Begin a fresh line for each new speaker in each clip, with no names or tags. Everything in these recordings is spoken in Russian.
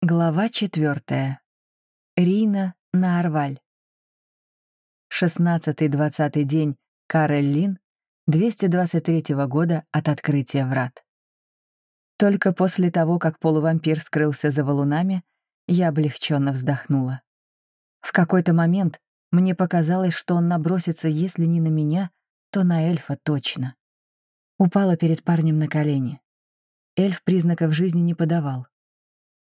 Глава четвертая. Рина на Арваль. 16-20 день Карель Лин 223 года от открытия врат. Только после того, как полувампир скрылся за валунами, я облегченно вздохнула. В какой-то момент мне показалось, что он набросится, если не на меня, то на эльфа точно. Упала перед парнем на колени. Эльф признаков жизни не подавал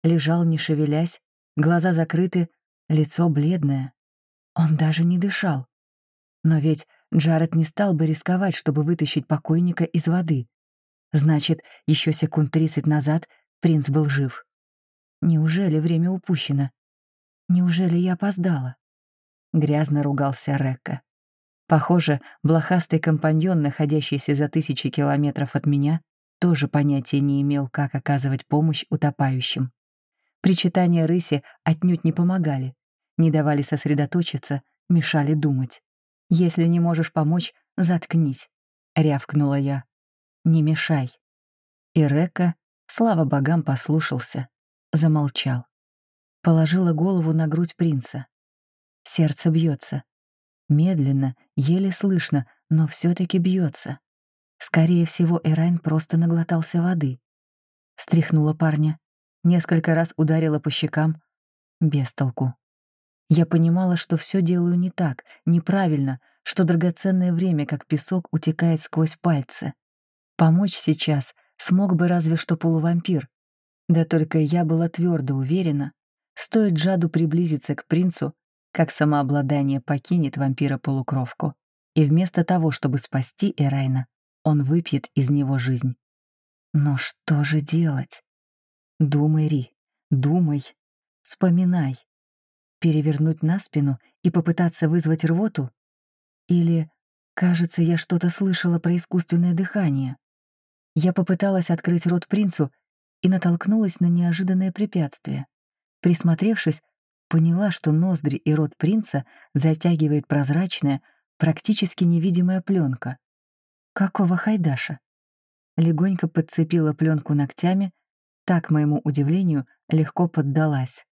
лежал, не шевелясь, глаза закрыты, лицо бледное. Он даже не дышал. Но ведь Джаред не стал бы рисковать, чтобы вытащить покойника из воды. Значит, еще секунд тридцать назад принц был жив. Неужели время упущено? Неужели я опоздала? Грязно ругался Рекка. Похоже, блохастый компаньон, находящийся за тысячи километров от меня, тоже понятия не имел, как оказывать помощь утопающим. Причитания рыси отнюдь не помогали, не давали сосредоточиться, мешали думать. «Если не можешь помочь, заткнись», — рявкнула я. «Не мешай». И Река, слава богам, послушался, замолчал. Положила голову на грудь принца. Сердце бьется. Медленно, еле слышно, но все таки бьется. Скорее всего, Эрайн просто наглотался воды. Стряхнула парня несколько раз ударила по щекам. Без толку. Я понимала, что все делаю не так, неправильно, что драгоценное время, как песок, утекает сквозь пальцы. Помочь сейчас смог бы разве что полувампир. Да только я была твердо уверена, стоит Джаду приблизиться к принцу, как самообладание покинет вампира-полукровку. И вместо того, чтобы спасти Эрайна, он выпьет из него жизнь. Но что же делать? Думай, Ри, думай, вспоминай. Перевернуть на спину и попытаться вызвать рвоту? Или, кажется, я что-то слышала про искусственное дыхание. Я попыталась открыть рот принцу и натолкнулась на неожиданное препятствие. Присмотревшись, поняла, что ноздри и рот принца затягивает прозрачная, практически невидимая пленка. Какого хайдаша? Легонько подцепила пленку ногтями, так, моему удивлению, легко поддалась.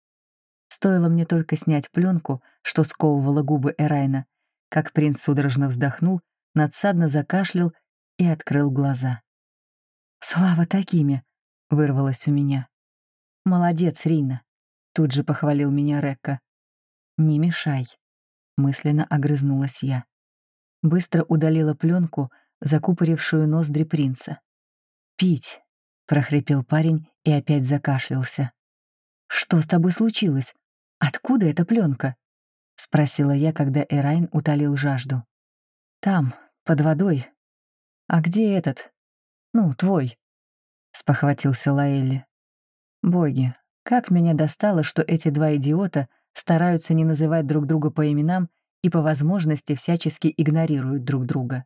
Стоило мне только снять пленку, что сковывала губы Эрайна, как принц судорожно вздохнул, надсадно закашлял и открыл глаза. «Слава такими!» — вырвалось у меня. «Молодец, Рина!» — тут же похвалил меня Рекка. «Не мешай!» — мысленно огрызнулась я. Быстро удалила пленку, закупорившую ноздри принца. «Пить!» — прохрипел парень и опять закашлялся. «Что с тобой случилось? Откуда эта пленка? спросила я, когда Эрайн утолил жажду. «Там, под водой. А где этот? Ну, твой?» — спохватился Лаэлли. «Боги, как меня достало, что эти два идиота стараются не называть друг друга по именам и по возможности всячески игнорируют друг друга.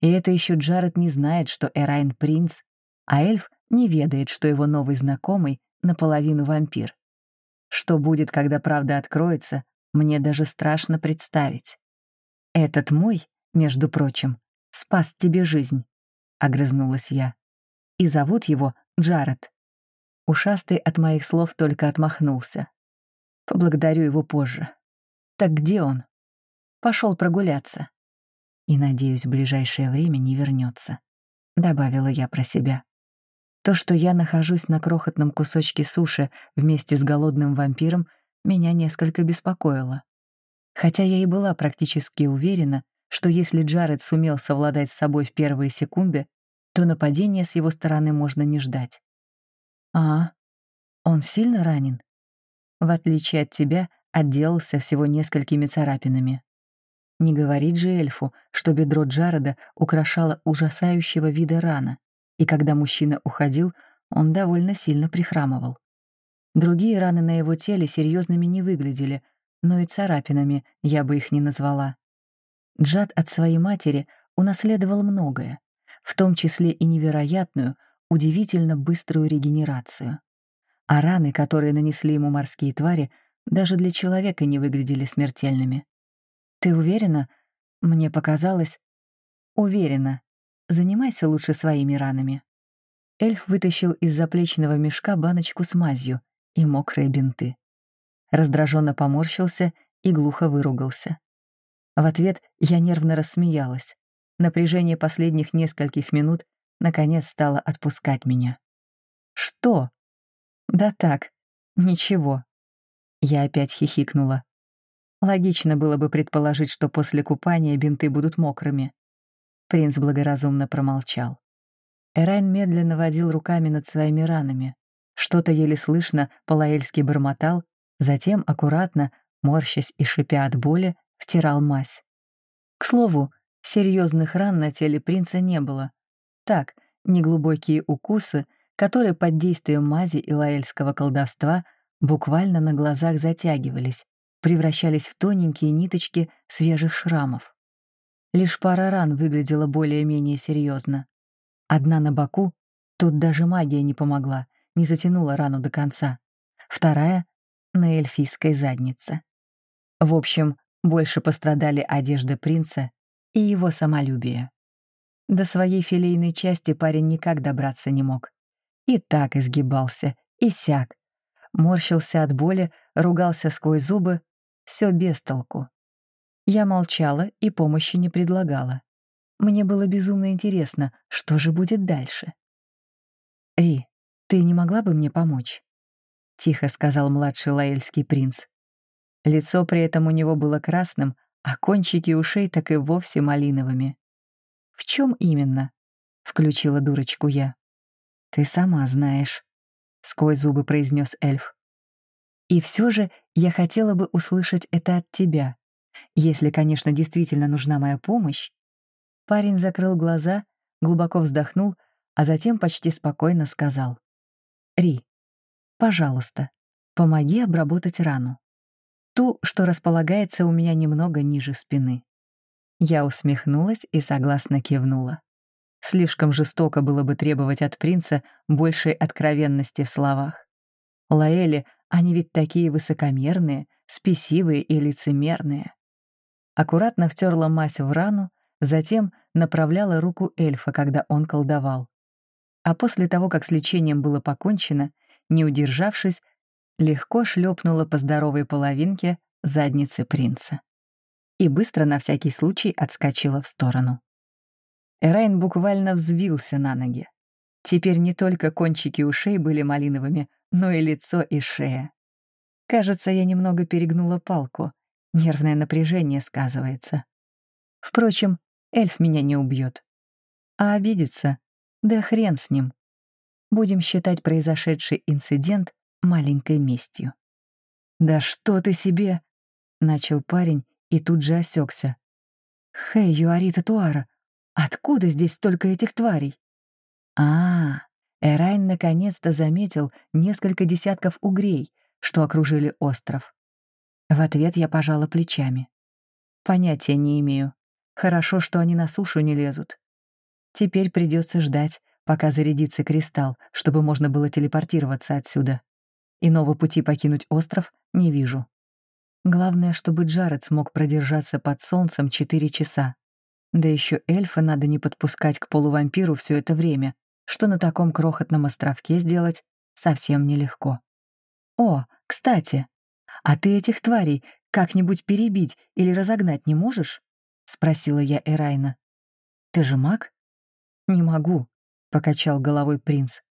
И это еще Джаред не знает, что Эрайн — принц, а эльф не ведает, что его новый знакомый наполовину вампир. Что будет, когда правда откроется, мне даже страшно представить. «Этот мой, между прочим, спас тебе жизнь», — огрызнулась я. «И зовут его Джаред». Ушастый от моих слов только отмахнулся. Поблагодарю его позже. Так где он? Пошел прогуляться. И, надеюсь, в ближайшее время не вернется, добавила я про себя. То, что я нахожусь на крохотном кусочке суши вместе с голодным вампиром, меня несколько беспокоило. Хотя я и была практически уверена, что если Джаред сумел совладать с собой в первые секунды, то нападения с его стороны можно не ждать. «А, он сильно ранен?» В отличие от тебя, отделался всего несколькими царапинами. Не говорит же эльфу, что бедро Джареда украшало ужасающего вида рана и когда мужчина уходил, он довольно сильно прихрамывал. Другие раны на его теле серьезными не выглядели, но и царапинами я бы их не назвала. Джад от своей матери унаследовал многое, в том числе и невероятную, удивительно быструю регенерацию. А раны, которые нанесли ему морские твари, даже для человека не выглядели смертельными. «Ты уверена?» Мне показалось... «Уверена», Занимайся лучше своими ранами». Эльф вытащил из заплечного мешка баночку с мазью и мокрые бинты. Раздраженно поморщился и глухо выругался. В ответ я нервно рассмеялась. Напряжение последних нескольких минут наконец стало отпускать меня. «Что?» «Да так, ничего». Я опять хихикнула. Логично было бы предположить, что после купания бинты будут мокрыми. Принц благоразумно промолчал. Эрайн медленно водил руками над своими ранами. Что-то еле слышно по-лаэльски бормотал, затем аккуратно, морщась и шипя от боли, втирал мазь. К слову, серьезных ран на теле принца не было. Так, неглубокие укусы, которые под действием мази и лаэльского колдовства буквально на глазах затягивались, превращались в тоненькие ниточки свежих шрамов. Лишь пара ран выглядела более-менее серьезно. Одна на боку, тут даже магия не помогла, не затянула рану до конца. Вторая — на эльфийской заднице. В общем, больше пострадали одежда принца и его самолюбие. До своей филейной части парень никак добраться не мог. И так изгибался, и сяк. Морщился от боли, ругался сквозь зубы. Все без толку. Я молчала и помощи не предлагала. Мне было безумно интересно, что же будет дальше. «Ри, ты не могла бы мне помочь?» — тихо сказал младший лаэльский принц. Лицо при этом у него было красным, а кончики ушей так и вовсе малиновыми. «В чем именно?» — включила дурочку я. «Ты сама знаешь», — сквозь зубы произнес эльф. «И все же я хотела бы услышать это от тебя. Если, конечно, действительно нужна моя помощь». Парень закрыл глаза, глубоко вздохнул, а затем почти спокойно сказал. «Ри, пожалуйста, помоги обработать рану. Ту, что располагается у меня немного ниже спины». Я усмехнулась и согласно кивнула. Слишком жестоко было бы требовать от принца большей откровенности в словах. Лаэли, они ведь такие высокомерные, спесивые и лицемерные. Аккуратно втерла мазь в рану, затем направляла руку эльфа, когда он колдовал. А после того, как с лечением было покончено, не удержавшись, легко шлепнула по здоровой половинке задницы принца. И быстро на всякий случай отскочила в сторону. Эрайн буквально взвился на ноги. Теперь не только кончики ушей были малиновыми, но и лицо и шея. Кажется, я немного перегнула палку. Нервное напряжение сказывается. Впрочем, эльф меня не убьет. А обидится? Да хрен с ним. Будем считать произошедший инцидент маленькой местью. «Да что ты себе!» — начал парень и тут же осекся. «Хей, Юарита Туара, Откуда здесь столько этих тварей? А, Эрайн наконец-то заметил несколько десятков угрей, что окружили остров. В ответ я пожала плечами. Понятия не имею. Хорошо, что они на сушу не лезут. Теперь придется ждать, пока зарядится кристалл, чтобы можно было телепортироваться отсюда. Иного пути покинуть остров не вижу. Главное, чтобы Джаред смог продержаться под солнцем четыре часа. Да еще эльфа надо не подпускать к полувампиру все это время, что на таком крохотном островке сделать совсем нелегко. О, кстати, а ты этих тварей как-нибудь перебить или разогнать не можешь? спросила я Эрайна. Ты же маг? Не могу, покачал головой принц.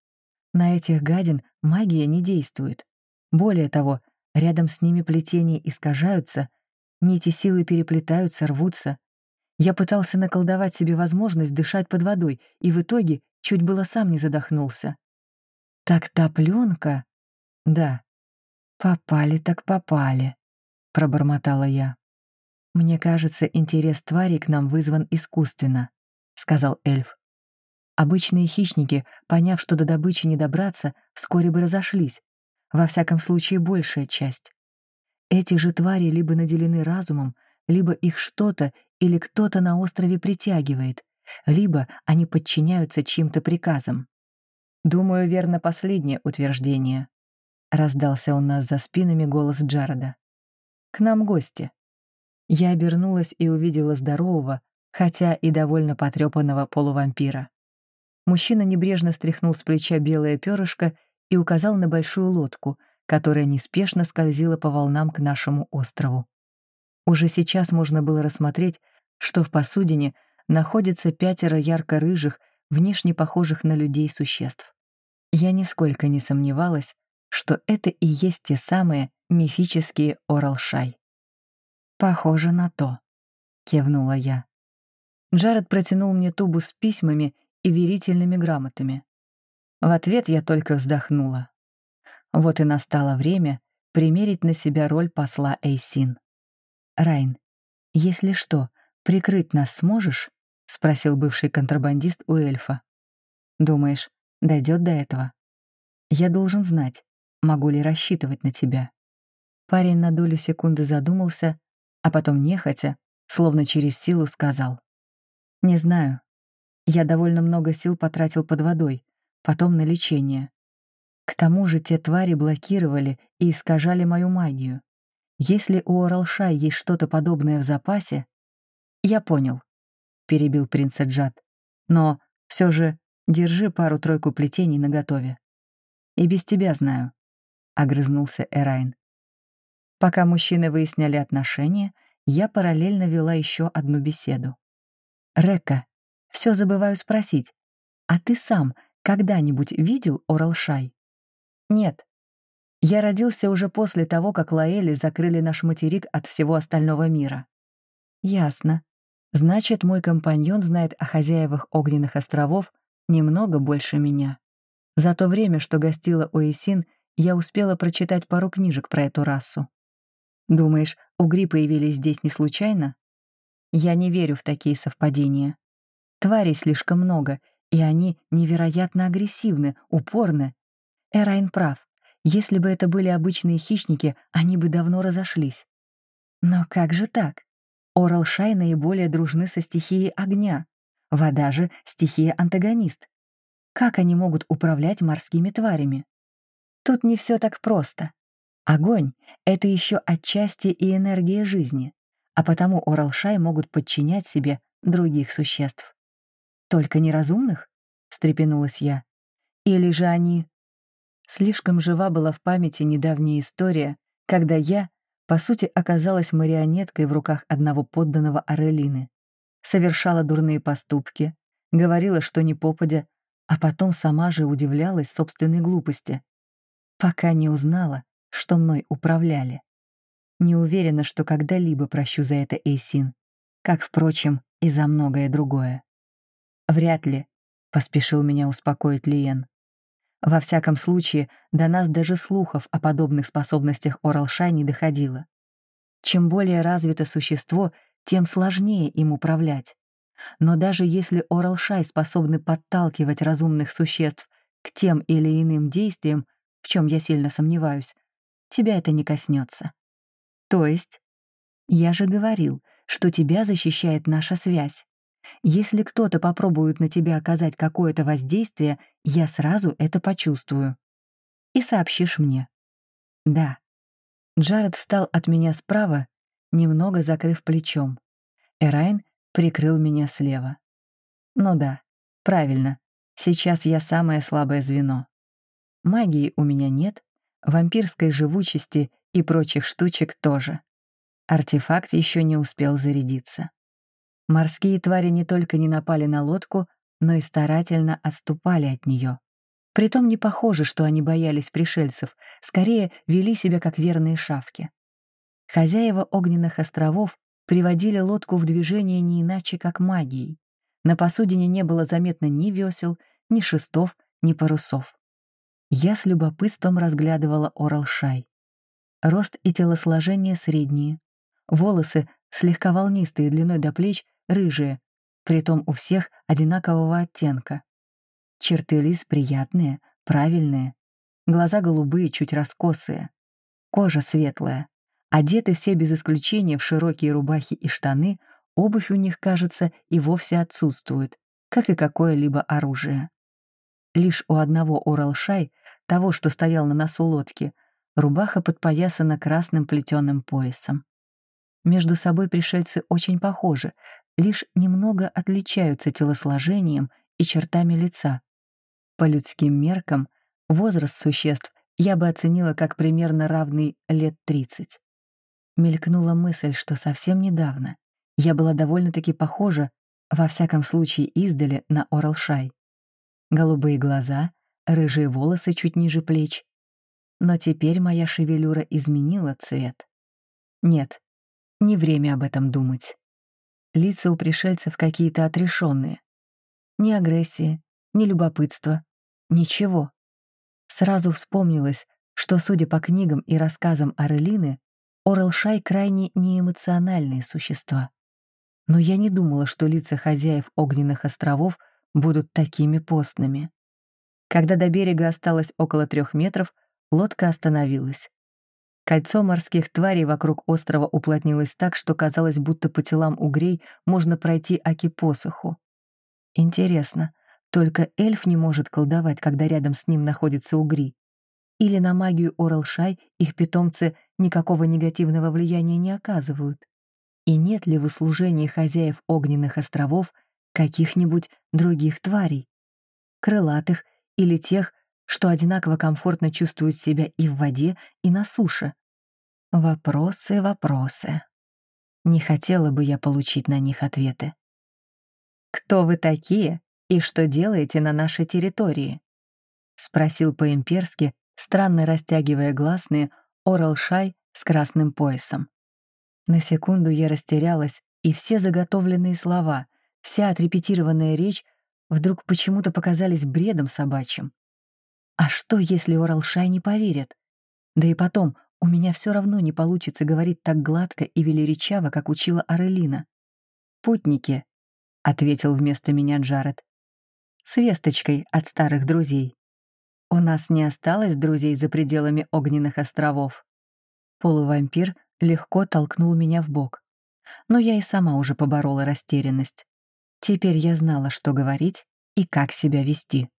На этих гадин магия не действует. Более того, рядом с ними плетения искажаются, нити силы переплетаются, рвутся. Я пытался наколдовать себе возможность дышать под водой, и в итоге чуть было сам не задохнулся. «Так та пленка?» «Да». «Попали так попали», — пробормотала я. «Мне кажется, интерес твари к нам вызван искусственно», — сказал эльф. Обычные хищники, поняв, что до добычи не добраться, вскоре бы разошлись. Во всяком случае, большая часть. Эти же твари либо наделены разумом, либо их что-то или кто-то на острове притягивает, либо они подчиняются чьим-то приказам. Думаю, верно последнее утверждение. Раздался у нас за спинами голос Джареда. К нам гости. Я обернулась и увидела здорового, хотя и довольно потрепанного полувампира. Мужчина небрежно стряхнул с плеча белое перышко и указал на большую лодку, которая неспешно скользила по волнам к нашему острову. Уже сейчас можно было рассмотреть, что в посудине находится пятеро ярко-рыжих, внешне похожих на людей существ. Я нисколько не сомневалась, что это и есть те самые мифические Оралшай. «Похоже на то», — кивнула я. Джаред протянул мне тубу с письмами и верительными грамотами. В ответ я только вздохнула. Вот и настало время примерить на себя роль посла Эйсин. «Райн, если что, прикрыть нас сможешь?» — спросил бывший контрабандист у эльфа. «Думаешь, дойдет до этого? Я должен знать, могу ли рассчитывать на тебя». Парень на долю секунды задумался, а потом нехотя, словно через силу, сказал. «Не знаю. Я довольно много сил потратил под водой, потом на лечение. К тому же те твари блокировали и искажали мою магию. Если у Оралшай есть что-то подобное в запасе... Я понял, — перебил принц Джад. Но все же держи пару-тройку плетений наготове. И без тебя знаю, — огрызнулся Эрайн. Пока мужчины выясняли отношения, я параллельно вела еще одну беседу. «Река, все забываю спросить, а ты сам когда-нибудь видел Оралшай?» «Нет. Я родился уже после того, как Лаэли закрыли наш материк от всего остального мира». «Ясно. Значит, мой компаньон знает о хозяевах огненных островов немного больше меня. За то время, что гостила Эсин, я успела прочитать пару книжек про эту расу. Думаешь, угри появились здесь не случайно? Я не верю в такие совпадения. Тварей слишком много, и они невероятно агрессивны, упорны. Эрайн прав. Если бы это были обычные хищники, они бы давно разошлись. Но как же так? Орал-Шай наиболее дружны со стихией огня. Вода же — стихия-антагонист. Как они могут управлять морскими тварями? Тут не все так просто. Огонь — это еще отчасти и энергия жизни, а потому Оралшай могут подчинять себе других существ. «Только неразумных?» — встрепенулась я. «Или же они...» Слишком жива была в памяти недавняя история, когда я, по сути, оказалась марионеткой в руках одного подданного Арелины. Совершала дурные поступки, говорила, что не попадя, а потом сама же удивлялась собственной глупости. Пока не узнала, что мной управляли. Не уверена, что когда-либо прощу за это Эйсин, как, впрочем, и за многое другое. «Вряд ли», — поспешил меня успокоить Лиен. Во всяком случае, до нас даже слухов о подобных способностях Оралшай не доходило. Чем более развито существо, тем сложнее им управлять. Но даже если Оралшай способны подталкивать разумных существ к тем или иным действиям, в чем я сильно сомневаюсь, тебя это не коснется. То есть? Я же говорил, что тебя защищает наша связь. Если кто-то попробует на тебя оказать какое-то воздействие, я сразу это почувствую. И сообщишь мне. Да. Джаред встал от меня справа, немного закрыв плечом. Эрайн прикрыл меня слева. Ну да, правильно. Сейчас я самое слабое звено. Магии у меня нет, вампирской живучести и прочих штучек тоже. Артефакт еще не успел зарядиться. Морские твари не только не напали на лодку, но и старательно отступали от нее. Притом не похоже, что они боялись пришельцев, скорее вели себя как верные шавки. Хозяева огненных островов приводили лодку в движение не иначе, как магией. На посудине не было заметно ни весел, ни шестов, ни парусов. Я с любопытством разглядывала Оралшай. Рост и телосложение средние. Волосы, слегка волнистые длиной до плеч, рыжие, притом у всех одинакового оттенка. Черты лиц приятные, правильные. Глаза голубые, чуть раскосые. Кожа светлая. Одеты все без исключения в широкие рубахи и штаны, обувь у них, кажется, и вовсе отсутствует, как и какое-либо оружие. Лишь у одного Уралшай, того, что стоял на носу лодки, рубаха подпоясана красным плетеным поясом. Между собой пришельцы очень похожи, лишь немного отличаются телосложением и чертами лица. По людским меркам возраст существ я бы оценила как примерно равный лет 30. Мелькнула мысль, что совсем недавно я была довольно-таки похожа, во всяком случае издали, на Оралшай. Голубые глаза, рыжие волосы чуть ниже плеч. Но теперь моя шевелюра изменила цвет. Нет, не время об этом думать. Лица у пришельцев какие-то отрешенные. Ни агрессии, ни любопытства, ничего. Сразу вспомнилось, что, судя по книгам и рассказам Арелины, Оралшай крайне неэмоциональные существа. Но я не думала, что лица хозяев огненных островов будут такими постными. Когда до берега осталось около трех метров, лодка остановилась. Кольцо морских тварей вокруг острова уплотнилось так, что казалось, будто по телам угрей можно пройти аки посоху. Интересно, только эльф не может колдовать, когда рядом с ним находится угри? Или на магию Оралшай их питомцы никакого негативного влияния не оказывают? И нет ли в услужении хозяев огненных островов каких-нибудь других тварей? Крылатых или тех, что одинаково комфортно чувствуют себя и в воде, и на суше? Вопросы, вопросы. Не хотела бы я получить на них ответы. «Кто вы такие и что делаете на нашей территории?» — спросил по-имперски, странно растягивая гласные, Орал Шай с красным поясом. На секунду я растерялась, и все заготовленные слова, вся отрепетированная речь вдруг почему-то показались бредом собачьим. А что, если Оралшай не поверит? Да и потом, у меня все равно не получится говорить так гладко и велеречаво, как учила Арелина. «Путники», — ответил вместо меня Джаред, — «с весточкой от старых друзей. У нас не осталось друзей за пределами огненных островов». Полувампир легко толкнул меня в бок. Но я и сама уже поборола растерянность. Теперь я знала, что говорить и как себя вести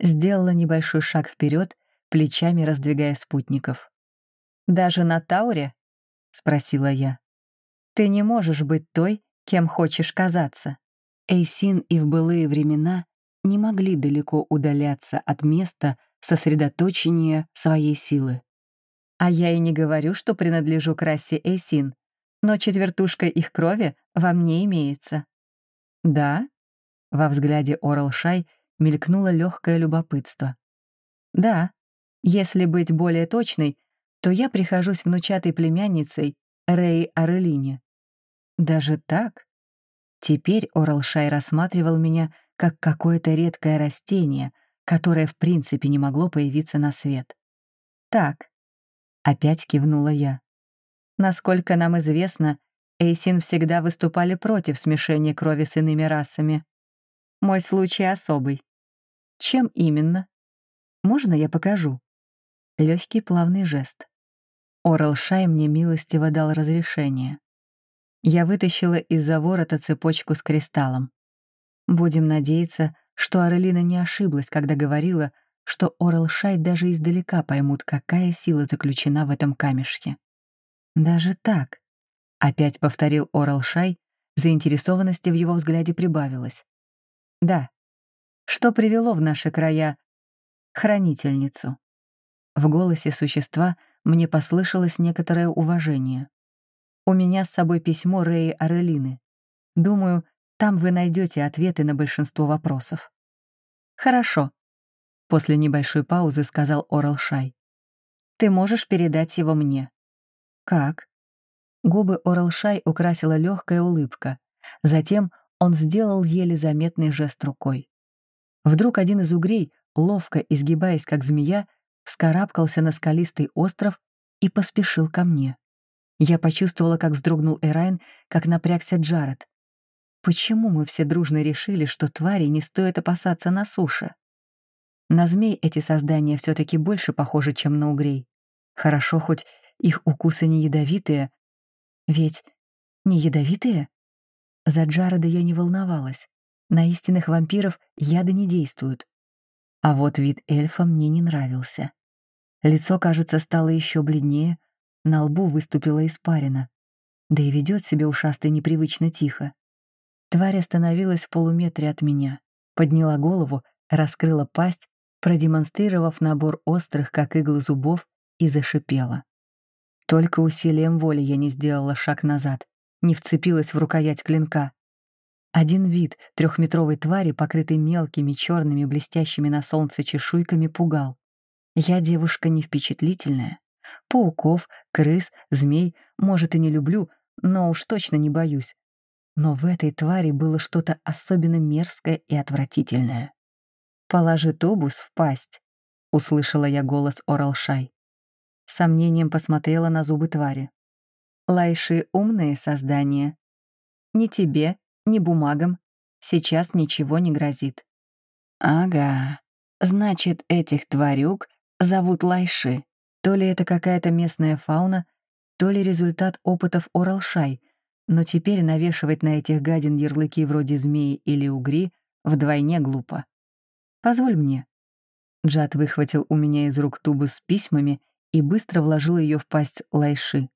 сделала небольшой шаг вперед, плечами раздвигая спутников. «Даже на Тауре?» — спросила я. «Ты не можешь быть той, кем хочешь казаться». Эйсин и в былые времена не могли далеко удаляться от места сосредоточения своей силы. А я и не говорю, что принадлежу к расе Эйсин, но четвертушка их крови во мне имеется. «Да?» — во взгляде Орал Шай мелькнуло легкое любопытство. Да, если быть более точной, то я прихожусь внучатой племянницей Рэй Арелине. Даже так? Теперь Оралшай рассматривал меня как какое-то редкое растение, которое в принципе не могло появиться на свет. Так, опять кивнула я. Насколько нам известно, Эйсин всегда выступали против смешения крови с иными расами. Мой случай особый. Чем именно? Можно я покажу? Легкий плавный жест. Орал Шай мне милостиво дал разрешение. Я вытащила из-за ворота цепочку с кристаллом. Будем надеяться, что Арелина не ошиблась, когда говорила, что Орал Шай даже издалека поймут, какая сила заключена в этом камешке. «Даже так», — опять повторил Орал Шай, заинтересованности в его взгляде прибавилось. «Да, что привело в наши края хранительницу. В голосе существа мне послышалось некоторое уважение. У меня с собой письмо Рэи Арелины. Думаю, там вы найдете ответы на большинство вопросов. Хорошо. После небольшой паузы сказал Орал Шай. Ты можешь передать его мне. Как? Губы Орал Шай украсила легкая улыбка. Затем он сделал еле заметный жест рукой. Вдруг один из угрей, ловко изгибаясь как змея, скарабкался на скалистый остров и поспешил ко мне. Я почувствовала, как вздрогнул Эрайн, как напрягся Джаред. Почему мы все дружно решили, что твари не стоит опасаться на суше? На змей эти создания все таки больше похожи, чем на угрей. Хорошо, хоть их укусы не ядовитые. Ведь не ядовитые? За Джареда я не волновалась. На истинных вампиров яды не действуют. А вот вид эльфа мне не нравился. Лицо, кажется, стало еще бледнее, на лбу выступила испарина. Да и ведет себя ушастый непривычно тихо. Тварь остановилась в полуметре от меня, подняла голову, раскрыла пасть, продемонстрировав набор острых, как иглы зубов, и зашипела. Только усилием воли я не сделала шаг назад, не вцепилась в рукоять клинка. Один вид трехметровой твари, покрытой мелкими черными блестящими на солнце чешуйками, пугал. Я девушка не впечатлительная. Пауков, крыс, змей, может, и не люблю, но уж точно не боюсь. Но в этой твари было что-то особенно мерзкое и отвратительное. «Положи тубус в пасть», — услышала я голос Оралшай. Сомнением посмотрела на зубы твари. «Лайши — умные создания. Ни тебе, ни бумагам сейчас ничего не грозит». «Ага, значит, этих тварюк зовут Лайши. То ли это какая-то местная фауна, то ли результат опытов Оралшай, но теперь навешивать на этих гадин ярлыки вроде змеи или угри вдвойне глупо. «Позволь мне». Джад выхватил у меня из рук тубу с письмами и быстро вложил ее в пасть лайши.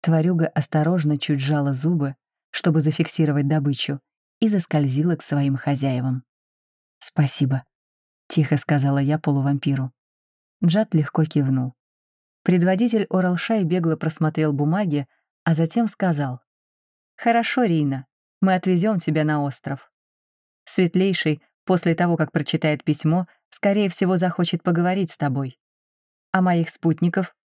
Тварюга осторожно чуть сжала зубы, чтобы зафиксировать добычу, и заскользила к своим хозяевам. «Спасибо», — тихо сказала я полувампиру. Джад легко кивнул. Предводитель Оралшай бегло просмотрел бумаги, а затем сказал. «Хорошо, Рина, мы отвезем тебя на остров». Светлейший, после того, как прочитает письмо, скорее всего, захочет поговорить с тобой. А моих спутников?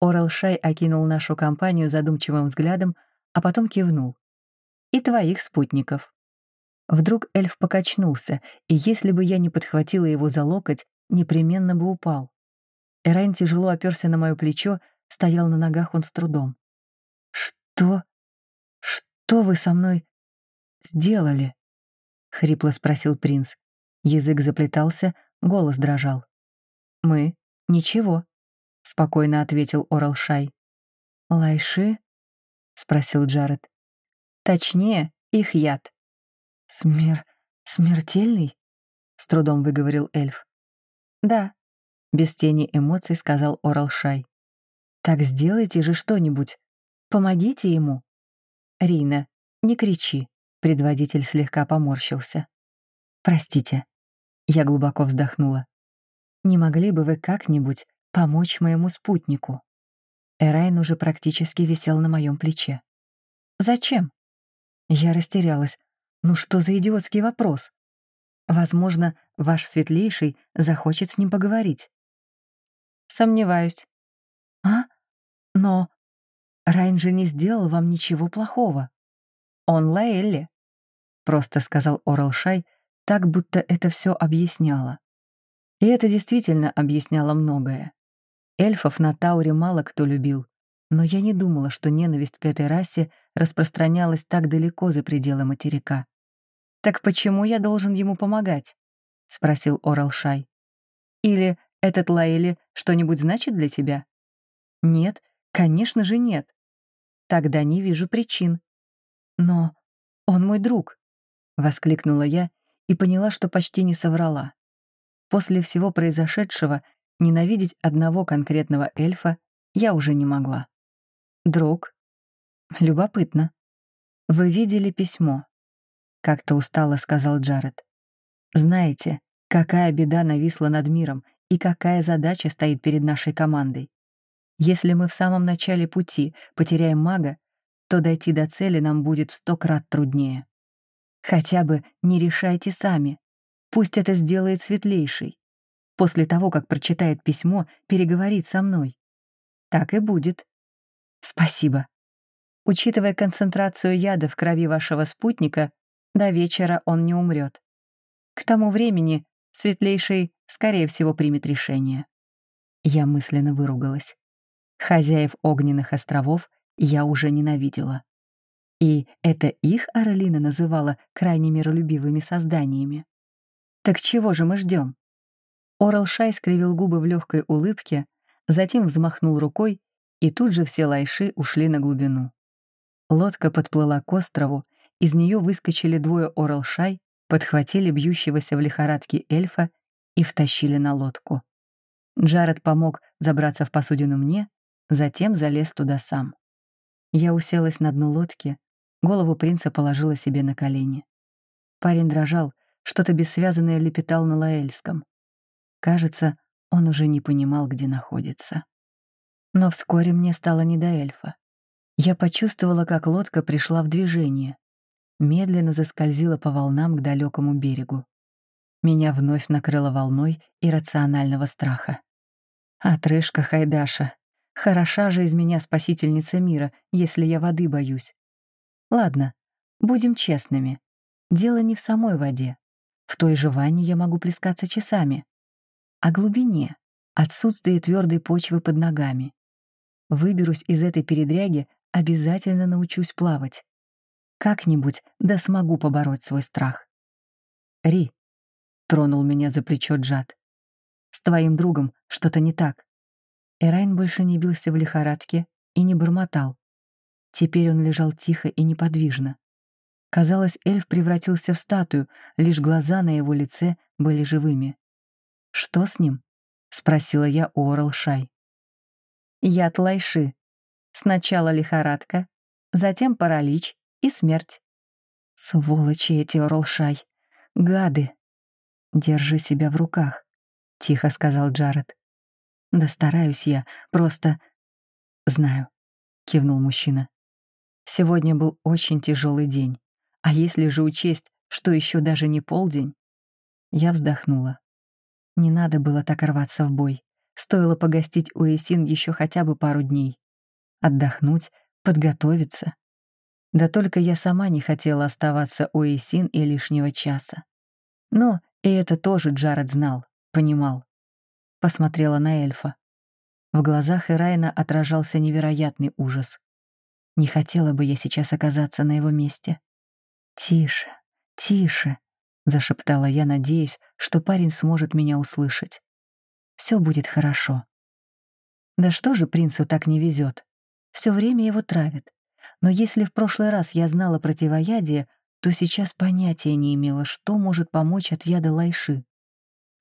Оралшай окинул нашу компанию задумчивым взглядом, а потом кивнул. И твоих спутников. Вдруг эльф покачнулся, и если бы я не подхватила его за локоть, непременно бы упал. Эрайн тяжело оперся на мое плечо, стоял на ногах он с трудом. «Что? Что вы со мной сделали?» — хрипло спросил принц. Язык заплетался, голос дрожал. «Мы? Ничего», — спокойно ответил Оралшай. «Лайши?» — спросил Джаред. «Точнее, их яд». «Смер... смертельный?» — с трудом выговорил эльф. «Да», без тени эмоций сказал Оралшай. «Так сделайте же что-нибудь. Помогите ему». «Рина, не кричи», — предводитель слегка поморщился. «Простите». Я глубоко вздохнула. «Не могли бы вы как-нибудь помочь моему спутнику?» Эрайн уже практически висел на моем плече. «Зачем?» Я растерялась. «Ну что за идиотский вопрос?» «Возможно, ваш светлейший захочет с ним поговорить». Сомневаюсь. А? Но Райн же не сделал вам ничего плохого. Он Лаэлли, просто сказал Оралшай, так будто это все объясняло. И это действительно объясняло многое. Эльфов на Тауре мало кто любил, но я не думала, что ненависть к этой расе распространялась так далеко за пределы материка. «Так почему я должен ему помогать?» — спросил Оралшай. «Или этот Лаэли что-нибудь значит для тебя? Нет, конечно же нет. Тогда не вижу причин. Но он мой друг, — воскликнула я и поняла, что почти не соврала. После всего произошедшего ненавидеть одного конкретного эльфа я уже не могла. Друг. Любопытно. Вы видели письмо? Как-то устало сказал Джаред. Знаете, какая беда нависла над миром, и какая задача стоит перед нашей командой. Если мы в самом начале пути потеряем мага, то дойти до цели нам будет в сто крат труднее. Хотя бы не решайте сами. Пусть это сделает светлейший. После того, как прочитает письмо, переговорит со мной. Так и будет. Спасибо. Учитывая концентрацию яда в крови вашего спутника, до вечера он не умрет. К тому времени Светлейший, скорее всего, примет решение. Я мысленно выругалась. Хозяев огненных островов я уже ненавидела. И это их Орлина называла крайне миролюбивыми созданиями. Так чего же мы ждем? Орал Шай скривил губы в легкой улыбке, затем взмахнул рукой, и тут же все лайши ушли на глубину. Лодка подплыла к острову, из нее выскочили двое Орал Шай подхватили бьющегося в лихорадке эльфа и втащили на лодку. Джаред помог забраться в посудину мне, затем залез туда сам. Я уселась на дно лодки, голову принца положила себе на колени. Парень дрожал, что-то бессвязанное лепетал на лаэльском. Кажется, он уже не понимал, где находится. Но вскоре мне стало не до эльфа. Я почувствовала, как лодка пришла в движение, медленно заскользила по волнам к далекому берегу. Меня вновь накрыло волной иррационального страха. Отрыжка Хайдаша. Хороша же из меня спасительница мира, если я воды боюсь. Ладно, будем честными. Дело не в самой воде. В той же ванне я могу плескаться часами. О глубине, отсутствие твердой почвы под ногами. Выберусь из этой передряги, обязательно научусь плавать. Как-нибудь да смогу побороть свой страх. Ри, тронул меня за плечо Джад. С твоим другом что-то не так. Эрайн больше не бился в лихорадке и не бормотал. Теперь он лежал тихо и неподвижно. Казалось, эльф превратился в статую, лишь глаза на его лице были живыми. «Что с ним?» — спросила я у Оралшай. «Яд лайши. Сначала лихорадка, затем паралич и смерть». «Сволочи эти Оралшай! Гады!» «Держи себя в руках», — тихо сказал Джаред. «Да стараюсь я, просто...» «Знаю», — кивнул мужчина. «Сегодня был очень тяжелый день. А если же учесть, что еще даже не полдень?» Я вздохнула. Не надо было так рваться в бой. Стоило погостить у Эсин еще хотя бы пару дней. Отдохнуть, подготовиться. Да только я сама не хотела оставаться у Эсин и лишнего часа. Но и это тоже Джаред знал, понимал. Посмотрела на эльфа. В глазах Ирайна отражался невероятный ужас. Не хотела бы я сейчас оказаться на его месте. «Тише, тише», — зашептала я, надеясь, что парень сможет меня услышать. Все будет хорошо. Да что же принцу так не везет? Все время его травят. Но если в прошлый раз я знала противоядие, то сейчас понятия не имела, что может помочь от яда лайши.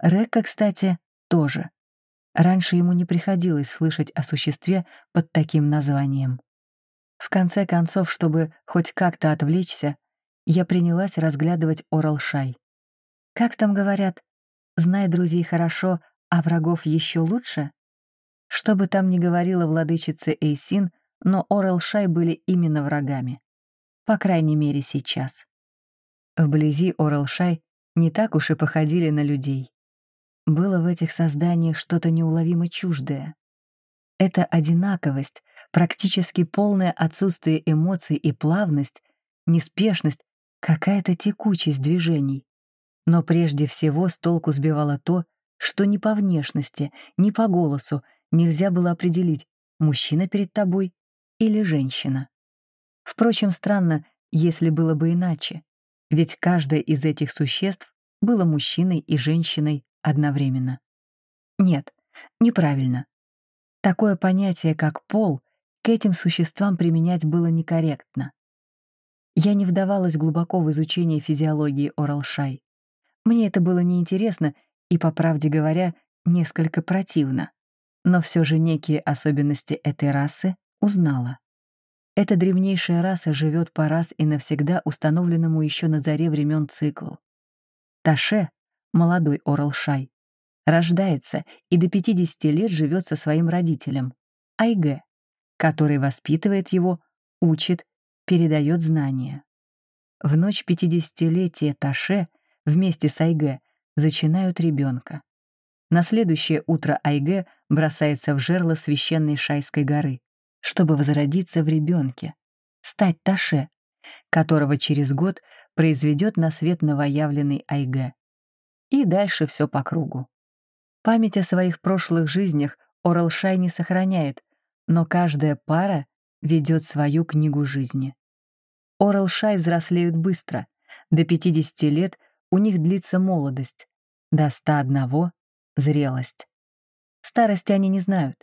Рекка, кстати, тоже. Раньше ему не приходилось слышать о существе под таким названием. В конце концов, чтобы хоть как-то отвлечься, я принялась разглядывать Оралшай. Как там говорят, знай друзей хорошо, а врагов еще лучше? Что бы там ни говорила владычица Эйсин, но Оралшай были именно врагами. По крайней мере, сейчас. Вблизи Оралшай не так уж и походили на людей. Было в этих созданиях что-то неуловимо чуждое. Эта одинаковость, практически полное отсутствие эмоций и плавность, неспешность какая-то текучесть движений. Но прежде всего с толку сбивало то, что ни по внешности, ни по голосу нельзя было определить, мужчина перед тобой или женщина. Впрочем, странно, если было бы иначе, ведь каждое из этих существ было мужчиной и женщиной одновременно. Нет, неправильно. Такое понятие, как пол, к этим существам применять было некорректно. Я не вдавалась глубоко в изучение физиологии Оралшай. Мне это было неинтересно и, по правде говоря, несколько противно. Но все же некие особенности этой расы узнала. Эта древнейшая раса живет по раз и навсегда установленному еще на заре времен циклу. Таше, молодой Оралшай, рождается и до 50 лет живет со своим родителем, Айге, который воспитывает его, учит передает знания. В ночь пятидесятилетия Таше вместе с Айге зачинают ребенка. На следующее утро Айге бросается в жерло священной Шайской горы, чтобы возродиться в ребенке, стать Таше, которого через год произведет на свет новоявленный Айге. И дальше все по кругу. Память о своих прошлых жизнях Оралшай не сохраняет, но каждая пара ведет свою книгу жизни. Орал-Шай взрослеют быстро. До 50 лет у них длится молодость, до 101 — зрелость. Старости они не знают.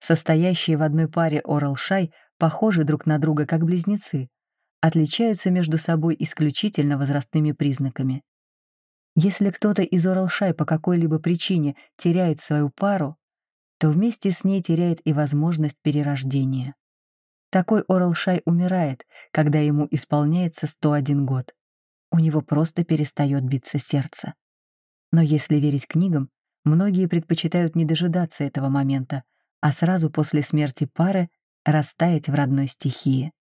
Состоящие в одной паре Орал-Шай похожи друг на друга как близнецы, отличаются между собой исключительно возрастными признаками. Если кто-то из Орал-Шай по какой-либо причине теряет свою пару, то вместе с ней теряет и возможность перерождения. Такой Оралшай умирает, когда ему исполняется 101 год. У него просто перестает биться сердце. Но если верить книгам, многие предпочитают не дожидаться этого момента, а сразу после смерти пары растаять в родной стихии.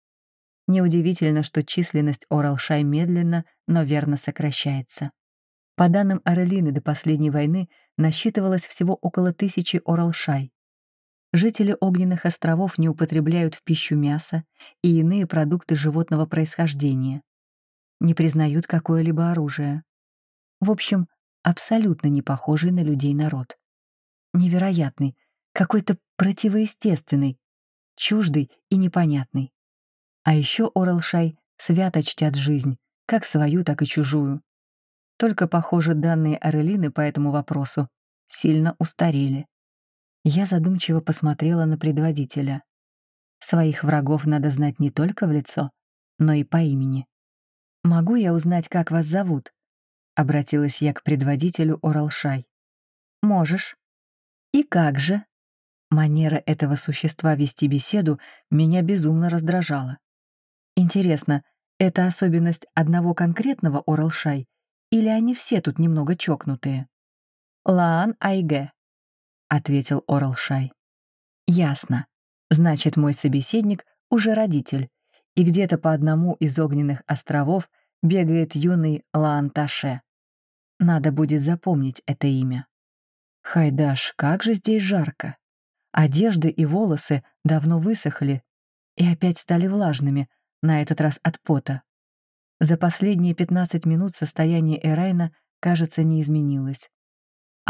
Неудивительно, что численность Оралшай медленно, но верно сокращается. По данным Арелины, до последней войны насчитывалось всего около тысячи Оралшай. Жители огненных островов не употребляют в пищу мясо и иные продукты животного происхождения. Не признают какое-либо оружие. В общем, абсолютно не похожий на людей народ. Невероятный, какой-то противоестественный, чуждый и непонятный. А еще Оралшай свято чтят жизнь, как свою, так и чужую. Только, похоже, данные Арелины по этому вопросу сильно устарели. Я задумчиво посмотрела на предводителя. Своих врагов надо знать не только в лицо, но и по имени. «Могу я узнать, как вас зовут?» — обратилась я к предводителю Оралшай. «Можешь». «И как же?» Манера этого существа вести беседу меня безумно раздражала. Интересно, это особенность одного конкретного Оралшай, или они все тут немного чокнутые? Лаан Айге, ответил Оралшай. Ясно. Значит, мой собеседник уже родитель, и где-то по одному из огненных островов бегает юный Лаан Таше. Надо будет запомнить это имя. Хайдаш, как же здесь жарко. Одежды и волосы давно высохли и опять стали влажными, на этот раз от пота. За последние 15 минут состояние Эрайна, кажется, не изменилось.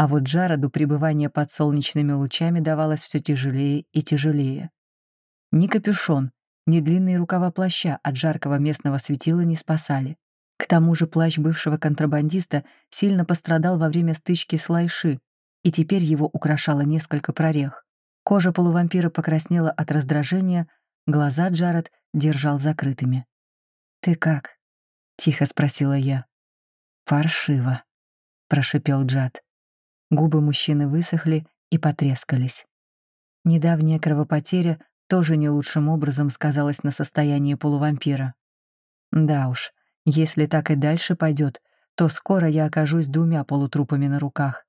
А вот Джароду пребывание под солнечными лучами давалось все тяжелее и тяжелее. Ни капюшон, ни длинные рукава плаща от жаркого местного светила не спасали. К тому же плащ бывшего контрабандиста сильно пострадал во время стычки с Лайши, и теперь его украшало несколько прорех. Кожа полувампира покраснела от раздражения, глаза Джаред держал закрытыми. «Ты как?» — тихо спросила я. «Паршиво», — прошипел Джад. Губы мужчины высохли и потрескались. Недавняя кровопотеря тоже не лучшим образом сказалась на состоянии полувампира. Да уж, если так и дальше пойдет, то скоро я окажусь двумя полутрупами на руках.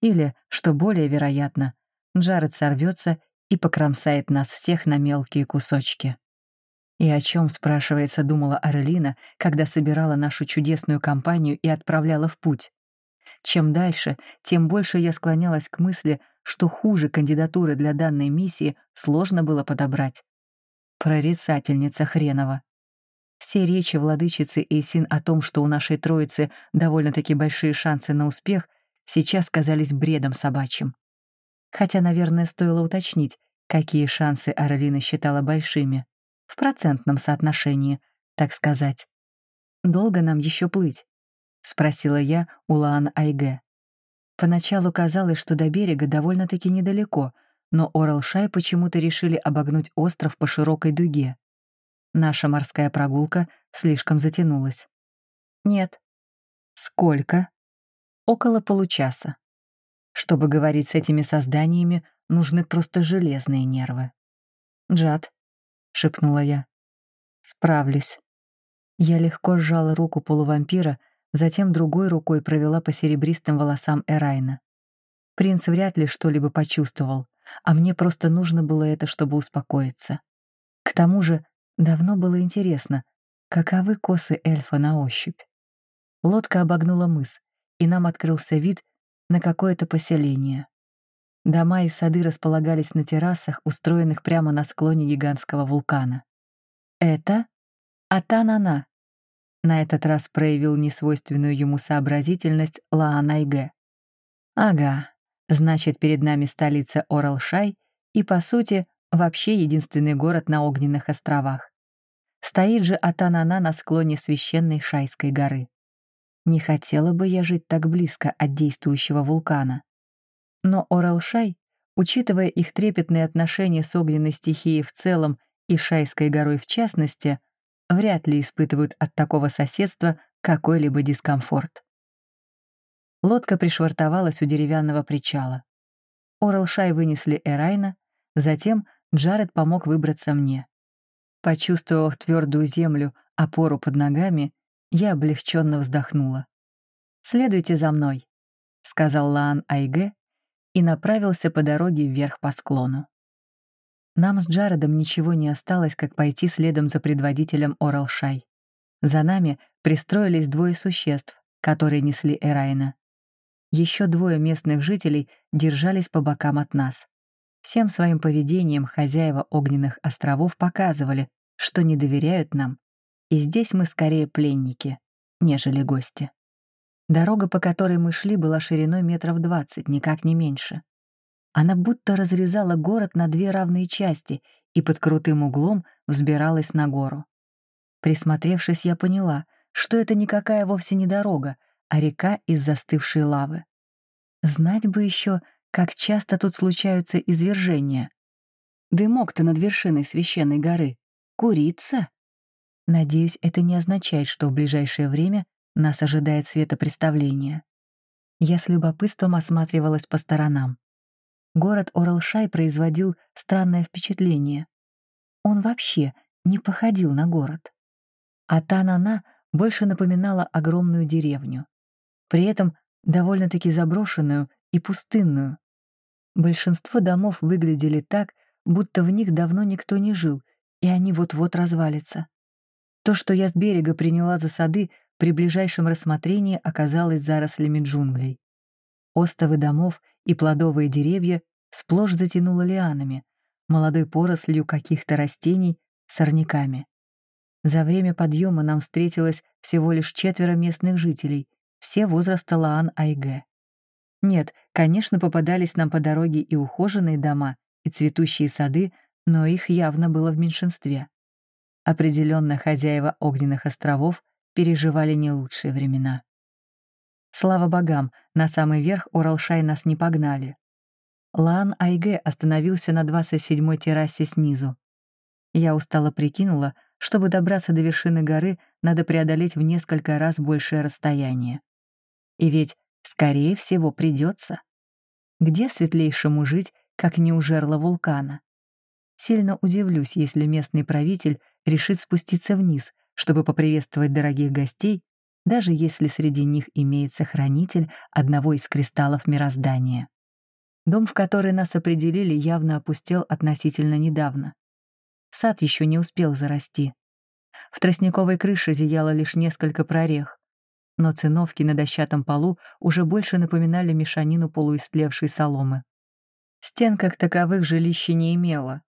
Или, что более вероятно, Джаред сорвется и покромсает нас всех на мелкие кусочки. И о чем, спрашивается, думала Арелина, когда собирала нашу чудесную компанию и отправляла в путь? Чем дальше, тем больше я склонялась к мысли, что хуже кандидатуры для данной миссии сложно было подобрать. Прорицательница хренова. Все речи владычицы Эйсин о том, что у нашей троицы довольно-таки большие шансы на успех, сейчас казались бредом собачьим. Хотя, наверное, стоило уточнить, какие шансы Аралина считала большими. В процентном соотношении, так сказать. «Долго нам еще плыть?» — спросила я у Лаан Айге. Поначалу казалось, что до берега довольно-таки недалеко, но Оралшай почему-то решили обогнуть остров по широкой дуге. Наша морская прогулка слишком затянулась. «Нет». «Сколько?» «Около получаса. Чтобы говорить с этими созданиями, нужны просто железные нервы». «Джад», — шепнула я. «Справлюсь». Я легко сжала руку полувампира, затем другой рукой провела по серебристым волосам Эрайна. Принц вряд ли что-либо почувствовал, а мне просто нужно было это, чтобы успокоиться. К тому же давно было интересно, каковы косы эльфа на ощупь. Лодка обогнула мыс, и нам открылся вид на какое-то поселение. Дома и сады располагались на террасах, устроенных прямо на склоне гигантского вулкана. Это Атанана, на этот раз проявил несвойственную ему сообразительность Лаанайге. Ага, значит, перед нами столица Оралшай и, по сути, вообще единственный город на Огненных островах. Стоит же Атанана на склоне священной Шайской горы. Не хотела бы я жить так близко от действующего вулкана. Но Оралшай, учитывая их трепетные отношения с огненной стихией в целом и Шайской горой в частности, вряд ли испытывают от такого соседства какой-либо дискомфорт. Лодка пришвартовалась у деревянного причала. Оралшай вынесли Эрайна, затем Джаред помог выбраться мне. Почувствовав твердую землю, опору под ногами, я облегченно вздохнула. «Следуйте за мной», — сказал Лаан Айге и направился по дороге вверх по склону. Нам с Джаредом ничего не осталось, как пойти следом за предводителем Оралшай. За нами пристроились двое существ, которые несли Эрайна. Еще двое местных жителей держались по бокам от нас. Всем своим поведением хозяева огненных островов показывали, что не доверяют нам, и здесь мы скорее пленники, нежели гости. Дорога, по которой мы шли, была шириной метров двадцать, никак не меньше. Она будто разрезала город на две равные части и под крутым углом взбиралась на гору. Присмотревшись, я поняла, что это никакая вовсе не дорога, а река из застывшей лавы. Знать бы еще, как часто тут случаются извержения. Дымок-то над вершиной священной горы. Курица? Надеюсь, это не означает, что в ближайшее время нас ожидает светопреставление. Я с любопытством осматривалась по сторонам. Город Оралшай производил странное впечатление. Он вообще не походил на город. А Танана больше напоминала огромную деревню. При этом довольно-таки заброшенную и пустынную. Большинство домов выглядели так, будто в них давно никто не жил, и они вот-вот развалятся. То, что я с берега приняла за сады, при ближайшем рассмотрении оказалось зарослями джунглей. Остовы домов и плодовые деревья сплошь затянуло лианами, молодой порослью каких-то растений, сорняками. За время подъема нам встретилось всего лишь четверо местных жителей, все возраста Лаан-Айге. Нет, конечно, попадались нам по дороге и ухоженные дома, и цветущие сады, но их явно было в меньшинстве. Определенно хозяева огненных островов переживали не лучшие времена. Слава богам, на самый верх Уралшай нас не погнали. Лаан Айге остановился на 27-й террасе снизу. Я устало прикинула, чтобы добраться до вершины горы, надо преодолеть в несколько раз большее расстояние. И ведь, скорее всего, придется. Где светлейшему жить, как не у жерла вулкана? Сильно удивлюсь, если местный правитель решит спуститься вниз, чтобы поприветствовать дорогих гостей, даже если среди них имеется хранитель одного из кристаллов мироздания. Дом, в который нас определили, явно опустел относительно недавно. Сад еще не успел зарасти. В тростниковой крыше зияло лишь несколько прорех, но циновки на дощатом полу уже больше напоминали мешанину полуистлевшей соломы. Стен как таковых жилища не имело,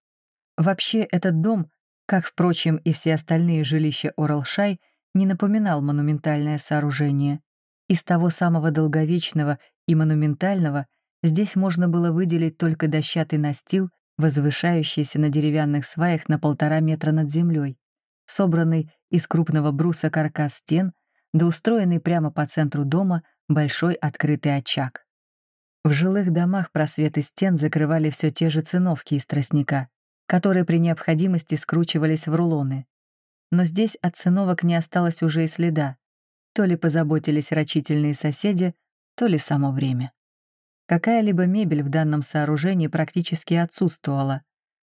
Вообще этот дом, как, впрочем, и все остальные жилища Оралшай, не напоминал монументальное сооружение. Из того самого долговечного и монументального здесь можно было выделить только дощатый настил, возвышающийся на деревянных сваях на полтора метра над землей, собранный из крупного бруса каркас стен, да устроенный прямо по центру дома большой открытый очаг. В жилых домах просветы стен закрывали все те же циновки из тростника, которые при необходимости скручивались в рулоны. Но здесь от циновок не осталось уже и следа. То ли позаботились рачительные соседи, то ли само время. Какая-либо мебель в данном сооружении практически отсутствовала.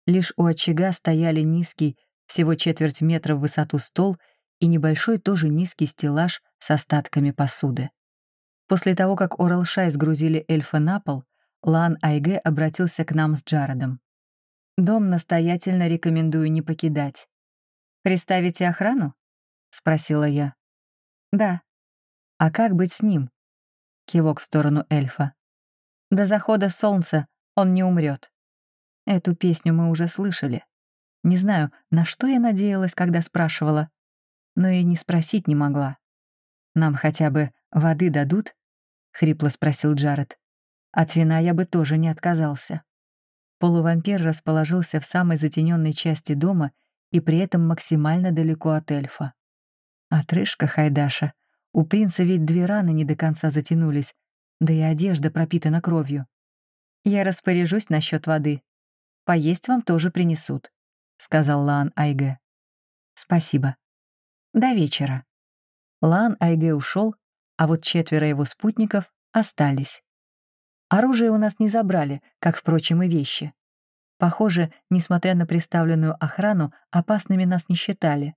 Лишь у очага стояли низкий, всего четверть метра в высоту стол и небольшой тоже низкий стеллаж с остатками посуды. После того, как Оралшай сгрузили эльфа на пол, Лан Айге обратился к нам с Джаредом. Дом настоятельно рекомендую не покидать. «Приставите охрану?» — спросила я. «Да». «А как быть с ним?» — кивок в сторону эльфа. «До захода солнца он не умрет. Эту песню мы уже слышали. Не знаю, на что я надеялась, когда спрашивала, но и не спросить не могла. «Нам хотя бы воды дадут?» — хрипло спросил Джаред. «От вина я бы тоже не отказался». Полувампир расположился в самой затененной части дома и при этом максимально далеко от эльфа. Отрыжка Хайдаша. У принца ведь две раны не до конца затянулись, да и одежда пропитана кровью. «Я распоряжусь насчет воды. Поесть вам тоже принесут», — сказал Лаан Айге. «Спасибо. До вечера». Лаан Айге ушел, а вот четверо его спутников остались. Оружие у нас не забрали, как, впрочем, и вещи. Похоже, несмотря на представленную охрану, опасными нас не считали.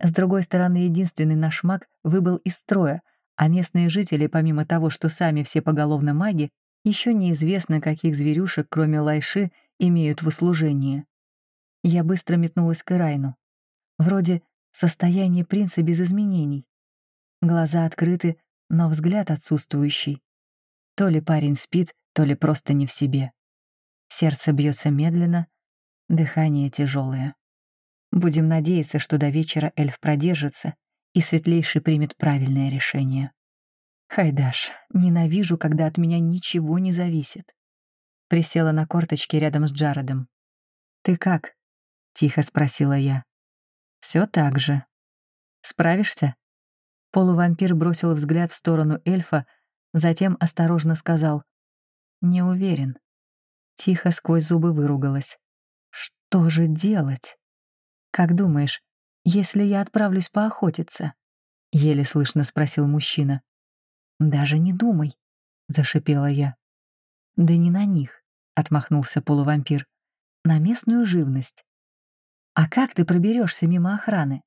С другой стороны, единственный наш маг выбыл из строя, а местные жители, помимо того, что сами все поголовно маги, Еще неизвестно, каких зверюшек, кроме лайши, имеют в услужении. Я быстро метнулась к Ирайну. Вроде состояние принца без изменений. Глаза открыты, но взгляд отсутствующий. То ли парень спит, то ли просто не в себе. Сердце бьется медленно, дыхание тяжелое. Будем надеяться, что до вечера эльф продержится, и Светлейший примет правильное решение. Хайдаш, ненавижу, когда от меня ничего не зависит. Присела на корточки рядом с Джаредом. «Ты как?» — тихо спросила я. Все так же. Справишься?» Полувампир бросил взгляд в сторону эльфа, затем осторожно сказал. «Не уверен». Тихо сквозь зубы выругалась. «Что же делать?» «Как думаешь, если я отправлюсь поохотиться?» — еле слышно спросил мужчина. «Даже не думай», — зашипела я. «Да не на них», — отмахнулся полувампир. «На местную живность. А как ты проберешься мимо охраны?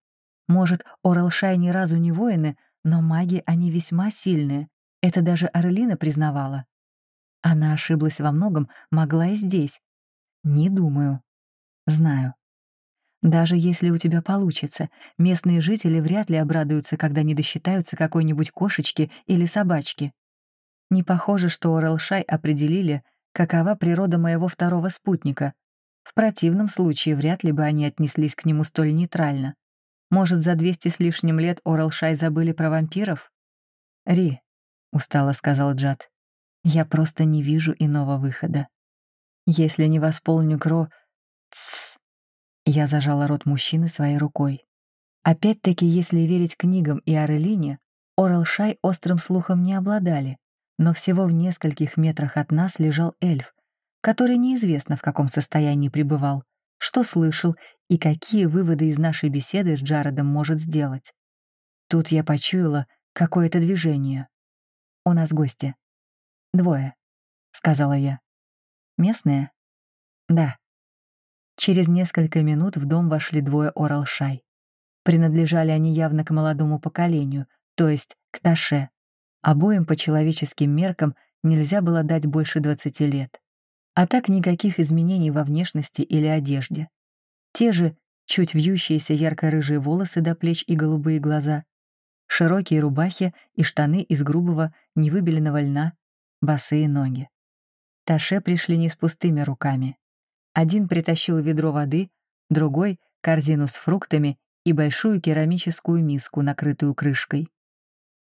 Может, Оралшай ни разу не воины, но маги они весьма сильные. Это даже Орлина признавала. Она ошиблась во многом, могла и здесь. Не думаю. Знаю. Даже если у тебя получится, местные жители вряд ли обрадуются, когда не досчитаются какой-нибудь кошечки или собачки. Не похоже, что Орелшай определили, какова природа моего второго спутника. В противном случае вряд ли бы они отнеслись к нему столь нейтрально. Может, за 200 с лишним лет Орелшай забыли про вампиров? «Ри», — устало сказал Джад, — «я просто не вижу иного выхода. Если не восполню Кро...» Тссс. Я зажала рот мужчины своей рукой. Опять-таки, если верить книгам и Арелине, Орел-Шай острым слухом не обладали, но всего в нескольких метрах от нас лежал эльф, который неизвестно в каком состоянии пребывал, что слышал и какие выводы из нашей беседы с Джаредом может сделать. Тут я почуяла какое-то движение. «У нас гости. Двое», — сказала я. «Местные?» «Да», Через несколько минут в дом вошли двое Оралшай. Принадлежали они явно к молодому поколению, то есть к Таше. Обоим по человеческим меркам нельзя было дать больше 20 лет. А так никаких изменений во внешности или одежде. Те же чуть вьющиеся ярко-рыжие волосы до плеч и голубые глаза, широкие рубахи и штаны из грубого, невыбеленного льна, босые ноги. Таше пришли не с пустыми руками. Один притащил ведро воды, другой — корзину с фруктами и большую керамическую миску, накрытую крышкой.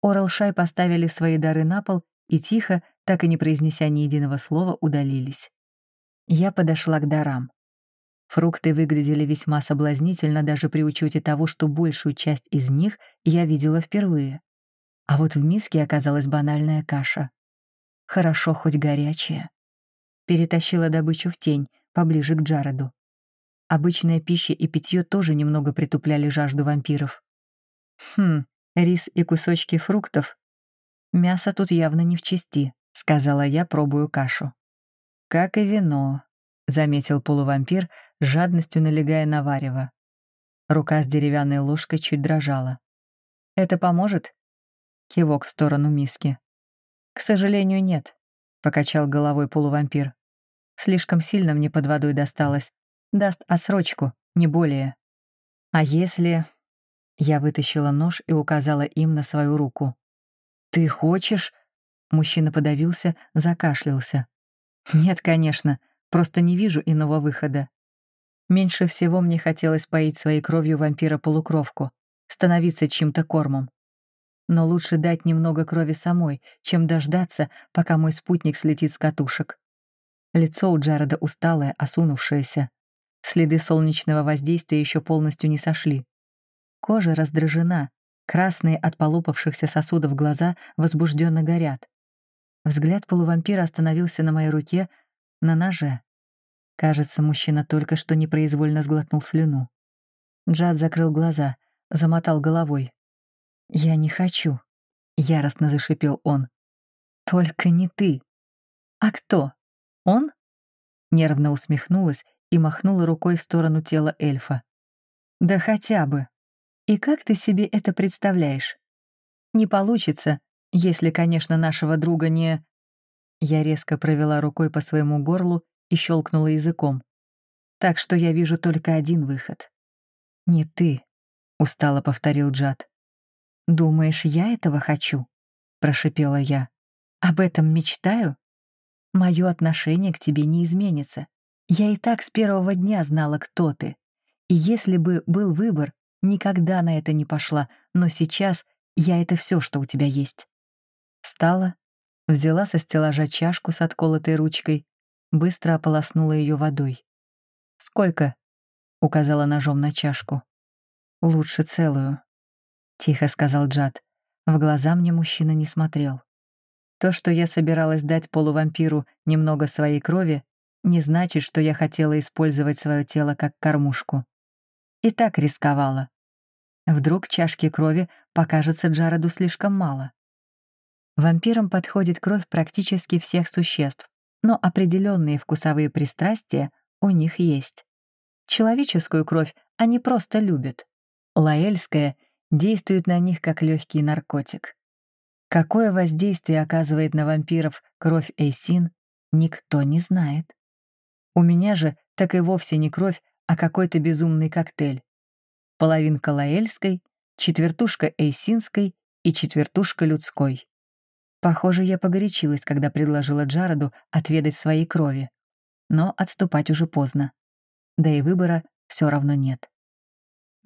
Оралшай поставили свои дары на пол и тихо, так и не произнеся ни единого слова, удалились. Я подошла к дарам. Фрукты выглядели весьма соблазнительно даже при учете того, что большую часть из них я видела впервые. А вот в миске оказалась банальная каша. Хорошо хоть горячая. Перетащила добычу в тень, поближе к Джареду. Обычная пища и питье тоже немного притупляли жажду вампиров. «Хм, рис и кусочки фруктов. Мясо тут явно не в чести», — сказала я, пробую кашу. «Как и вино», — заметил полувампир, жадностью налегая на варево. Рука с деревянной ложкой чуть дрожала. «Это поможет?» Кивок в сторону миски. «К сожалению, нет», — покачал головой полувампир. Слишком сильно мне под водой досталось. Даст осрочку, не более. А если... Я вытащила нож и указала им на свою руку. «Ты хочешь?» Мужчина подавился, закашлялся. «Нет, конечно, просто не вижу иного выхода. Меньше всего мне хотелось поить своей кровью вампира-полукровку, становиться чьим-то кормом. Но лучше дать немного крови самой, чем дождаться, пока мой спутник слетит с катушек. Лицо у Джареда усталое, осунувшееся. Следы солнечного воздействия еще полностью не сошли. Кожа раздражена, красные от полопавшихся сосудов глаза возбужденно горят. Взгляд полувампира остановился на моей руке, на ноже. Кажется, мужчина только что непроизвольно сглотнул слюну. Джад закрыл глаза, замотал головой. «Я не хочу», — яростно зашипел он. «Только не ты». «А кто?» «Он?» Нервно усмехнулась и махнула рукой в сторону тела эльфа. «Да хотя бы. И как ты себе это представляешь? Не получится, если, конечно, нашего друга не...» Я резко провела рукой по своему горлу и щелкнула языком. Так что я вижу только один выход. «Не ты», — устало повторил Джад. «Думаешь, я этого хочу?» — прошипела я. «Об этом мечтаю? Мое отношение к тебе не изменится. Я и так с первого дня знала, кто ты. И если бы был выбор, никогда на это не пошла, но сейчас я — это все, что у тебя есть». Встала, взяла со стеллажа чашку с отколотой ручкой, быстро ополоснула ее водой. «Сколько?» — указала ножом на чашку. «Лучше целую», — тихо сказал Джад. В глаза мне мужчина не смотрел. То, что я собиралась дать полувампиру немного своей крови, не значит, что я хотела использовать свое тело как кормушку. И так рисковала. Вдруг чашки крови покажется Джареду слишком мало. Вампирам подходит кровь практически всех существ, но определенные вкусовые пристрастия у них есть. Человеческую кровь они просто любят. Лаэльская действует на них как легкий наркотик. Какое воздействие оказывает на вампиров кровь Эйсин, никто не знает. У меня же так и вовсе не кровь, а какой-то безумный коктейль. Половинка лаэльской, четвертушка эйсинской и четвертушка людской. Похоже, я погорячилась, когда предложила Джареду отведать своей крови. Но отступать уже поздно. Да и выбора все равно нет.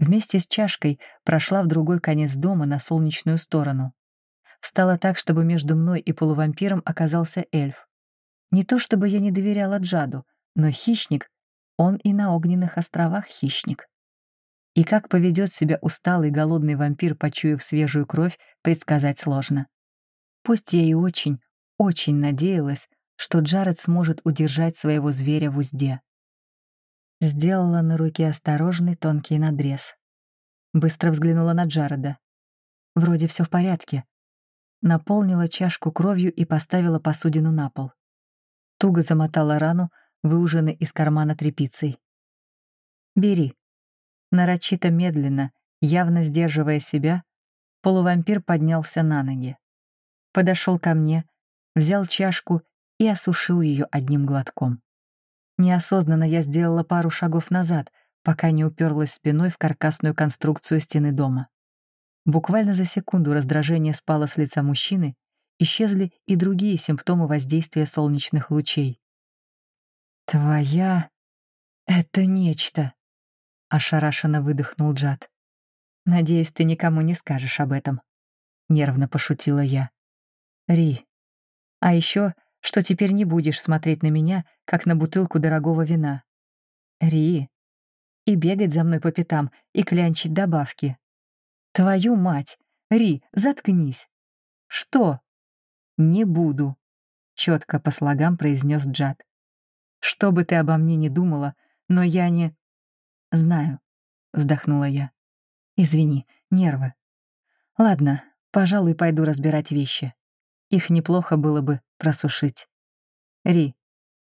Вместе с чашкой прошла в другой конец дома на солнечную сторону. Стало так, чтобы между мной и полувампиром оказался эльф. Не то чтобы я не доверяла Джаду, но хищник, он и на огненных островах хищник. И как поведет себя усталый голодный вампир, почуяв свежую кровь, предсказать сложно. Пусть я и очень, очень надеялась, что Джаред сможет удержать своего зверя в узде. Сделала на руке осторожный тонкий надрез. Быстро взглянула на Джареда. Вроде все в порядке. Наполнила чашку кровью и поставила посудину на пол. Туго замотала рану, выуженной из кармана тряпицей. «Бери». Нарочито медленно, явно сдерживая себя, полувампир поднялся на ноги. Подошел ко мне, взял чашку и осушил ее одним глотком. Неосознанно я сделала пару шагов назад, пока не уперлась спиной в каркасную конструкцию стены дома. Буквально за секунду раздражение спало с лица мужчины, исчезли и другие симптомы воздействия солнечных лучей. «Твоя... это нечто!» — ошарашенно выдохнул Джад. «Надеюсь, ты никому не скажешь об этом», — нервно пошутила я. «Ри, а еще что теперь не будешь смотреть на меня, как на бутылку дорогого вина. Ри. И бегать за мной по пятам, и клянчить добавки. Твою мать! Ри, заткнись! Что? Не буду, четко по слогам произнес Джад. Что бы ты обо мне ни думала, но я не... Знаю, вздохнула я. Извини, нервы. Ладно, пожалуй, пойду разбирать вещи. Их неплохо было бы просушить. Ри,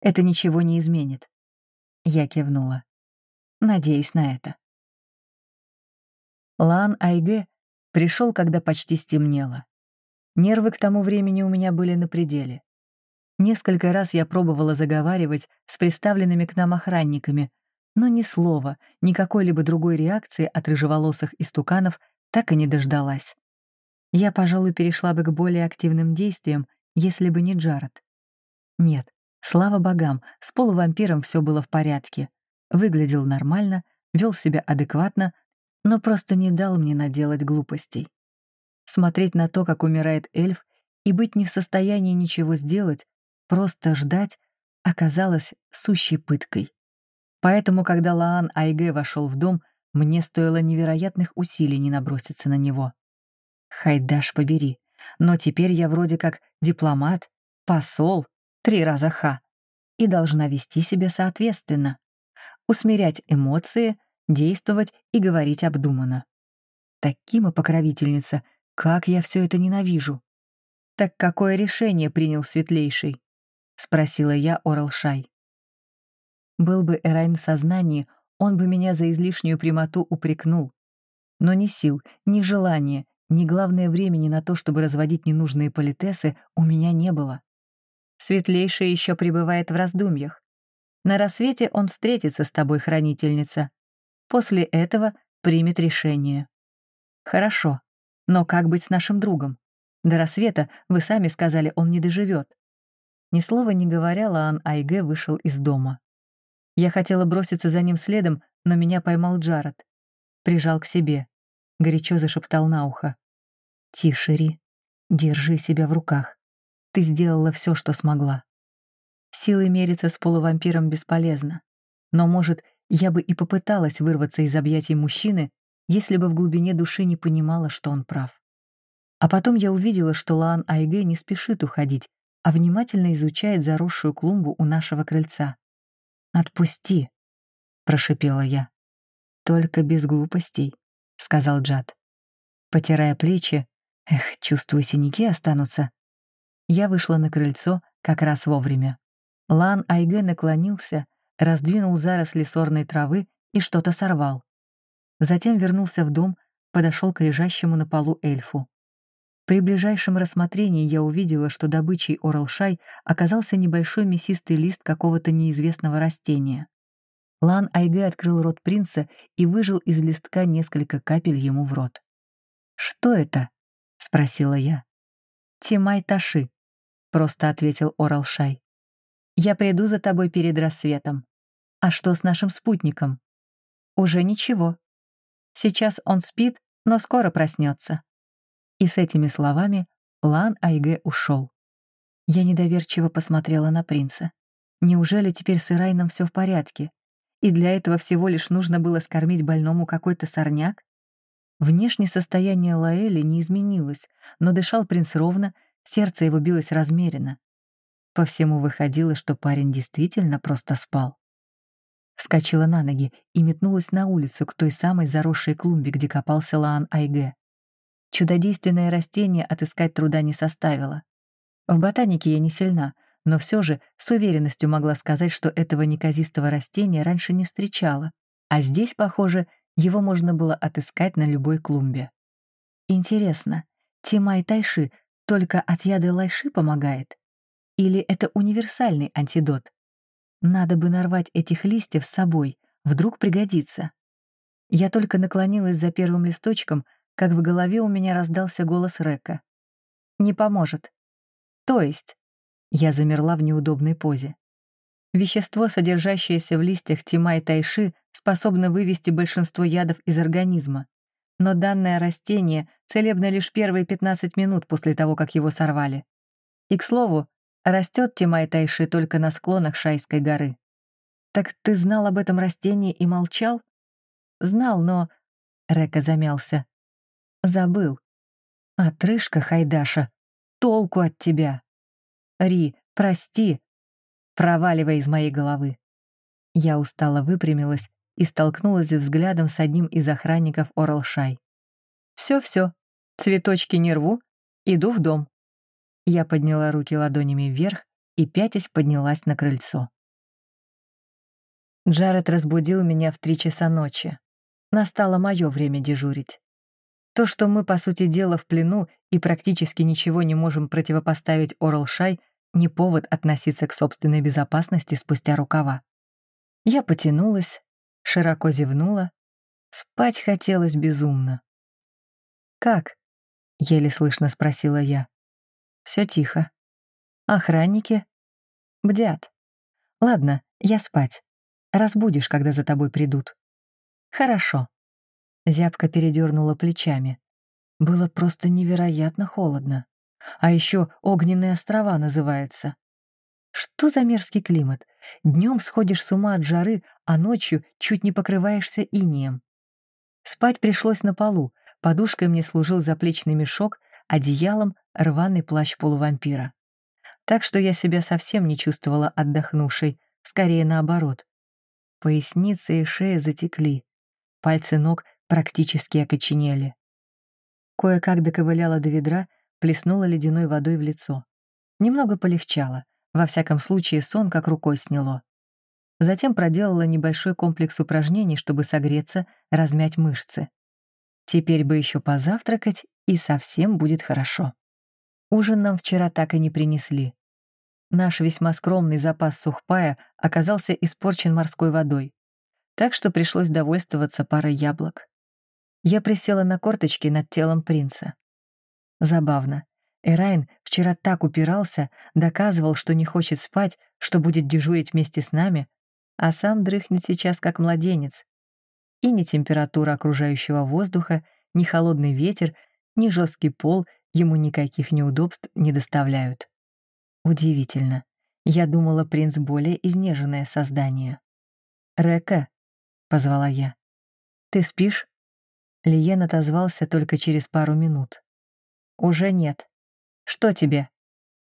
это ничего не изменит. Я кивнула. Надеюсь на это. Лан Айге пришел, когда почти стемнело. Нервы к тому времени у меня были на пределе. Несколько раз я пробовала заговаривать с приставленными к нам охранниками, но ни слова, ни какой-либо другой реакции от рыжеволосых истуканов так и не дождалась. Я, пожалуй, перешла бы к более активным действиям, если бы не Джаред. Нет, слава богам, с полувампиром все было в порядке. Выглядел нормально, вел себя адекватно, но просто не дал мне наделать глупостей. Смотреть на то, как умирает эльф, и быть не в состоянии ничего сделать, просто ждать, оказалось сущей пыткой. Поэтому, когда Лаан Айге вошел в дом, мне стоило невероятных усилий не наброситься на него. Хайдаш побери, но теперь я вроде как дипломат, посол, три раза ха, и должна вести себя соответственно. Усмирять эмоции, действовать и говорить обдуманно. Такима покровительница, как я все это ненавижу. Так какое решение принял светлейший? Спросила я Оралшай. Был бы Эрайн в сознании, он бы меня за излишнюю прямоту упрекнул. Но ни сил, ни желания, ни главное времени на то, чтобы разводить ненужные политесы, у меня не было. Светлейший еще пребывает в раздумьях. На рассвете он встретится с тобой, хранительница. После этого примет решение. Хорошо, но как быть с нашим другом? До рассвета, вы сами сказали, он не доживет. Ни слова не говоря, Лаан Айге вышел из дома. Я хотела броситься за ним следом, но меня поймал Джаред. Прижал к себе. Горячо зашептал на ухо. «Тише, Ри. Держи себя в руках. Ты сделала все, что смогла. Силой мериться с полувампиром бесполезно. Но, может, я бы и попыталась вырваться из объятий мужчины, если бы в глубине души не понимала, что он прав. А потом я увидела, что Лаан Айге не спешит уходить, а внимательно изучает заросшую клумбу у нашего крыльца. «Отпусти», — прошипела я. «Только без глупостей», — сказал Джад. Потирая плечи, эх, чувствую, синяки останутся. Я вышла на крыльцо как раз вовремя. Лан Айге наклонился, раздвинул заросли сорной травы и что-то сорвал. Затем вернулся в дом, подошел к лежащему на полу эльфу. При ближайшем рассмотрении я увидела, что добычей Оралшай оказался небольшой мясистый лист какого-то неизвестного растения. Лан Айге открыл рот принца и выжил из листка несколько капель ему в рот. «Что это?» — спросила я. «Тимай Таши», — просто ответил Оралшай. «Я приду за тобой перед рассветом. А что с нашим спутником?» «Уже ничего. Сейчас он спит, но скоро проснется. И с этими словами Лан Айге ушел. Я недоверчиво посмотрела на принца. Неужели теперь с Ирайном все в порядке? И для этого всего лишь нужно было скормить больному какой-то сорняк? Внешнее состояние Лаэли не изменилось, но дышал принц ровно, сердце его билось размеренно. По всему выходило, что парень действительно просто спал. Вскочила на ноги и метнулась на улицу к той самой заросшей клумбе, где копался Лаан Айге. Чудодейственное растение отыскать труда не составило. В ботанике я не сильна, но все же с уверенностью могла сказать, что этого неказистого растения раньше не встречала, а здесь, похоже, его можно было отыскать на любой клумбе. Интересно, Тимай Тайши только от яда лайши помогает? Или это универсальный антидот? Надо бы нарвать этих листьев с собой, вдруг пригодится. Я только наклонилась за первым листочком — как в голове у меня раздался голос Река. «Не поможет». «То есть?» Я замерла в неудобной позе. Вещество, содержащееся в листьях тима и тайши, способно вывести большинство ядов из организма. Но данное растение целебно лишь первые 15 минут после того, как его сорвали. И, к слову, растет тима и тайши только на склонах Шайской горы. «Так ты знал об этом растении и молчал?» «Знал, но...» Река замялся. Забыл. Отрыжка, Хайдаша, толку от тебя. Ри, прости. Проваливай из моей головы. Я устало выпрямилась и столкнулась взглядом с одним из охранников Оралшай. «Все-все, цветочки не рву, иду в дом». Я подняла руки ладонями вверх и пятясь поднялась на крыльцо. Джаред разбудил меня в три часа ночи. Настало мое время дежурить. То, что мы, по сути дела, в плену и практически ничего не можем противопоставить Орал-Шай, не повод относиться к собственной безопасности спустя рукава. Я потянулась, широко зевнула. Спать хотелось безумно. «Как?» — еле слышно спросила я. Все тихо. Охранники? Бдят. Ладно, я спать. Разбудишь, когда за тобой придут. Хорошо. Зябка передернула плечами. Было просто невероятно холодно. А еще огненные острова называются. Что за мерзкий климат? Днем сходишь с ума от жары, а ночью чуть не покрываешься инием. Спать пришлось на полу, подушкой мне служил заплечный мешок, одеялом — рваный плащ полувампира. Так что я себя совсем не чувствовала отдохнувшей, скорее наоборот. Поясница и шея затекли. Пальцы ног практически окоченели. Кое-как доковыляла до ведра, плеснула ледяной водой в лицо. Немного полегчало, во всяком случае сон как рукой сняло. Затем проделала небольшой комплекс упражнений, чтобы согреться, размять мышцы. Теперь бы еще позавтракать, и совсем будет хорошо. Ужин нам вчера так и не принесли. наш весьма скромный запас сухпая оказался испорчен морской водой, так что пришлось довольствоваться парой яблок. Я присела на корточки над телом принца. Забавно. Эрайн вчера так упирался, доказывал, что не хочет спать, что будет дежурить вместе с нами, а сам дрыхнет сейчас как младенец. И ни температура окружающего воздуха, ни холодный ветер, ни жесткий пол ему никаких неудобств не доставляют. Удивительно. Я думала, принц более изнеженное создание. «Река», — позвала я. «Ты спишь?» Лиен отозвался только через пару минут. «Уже нет. Что тебе?»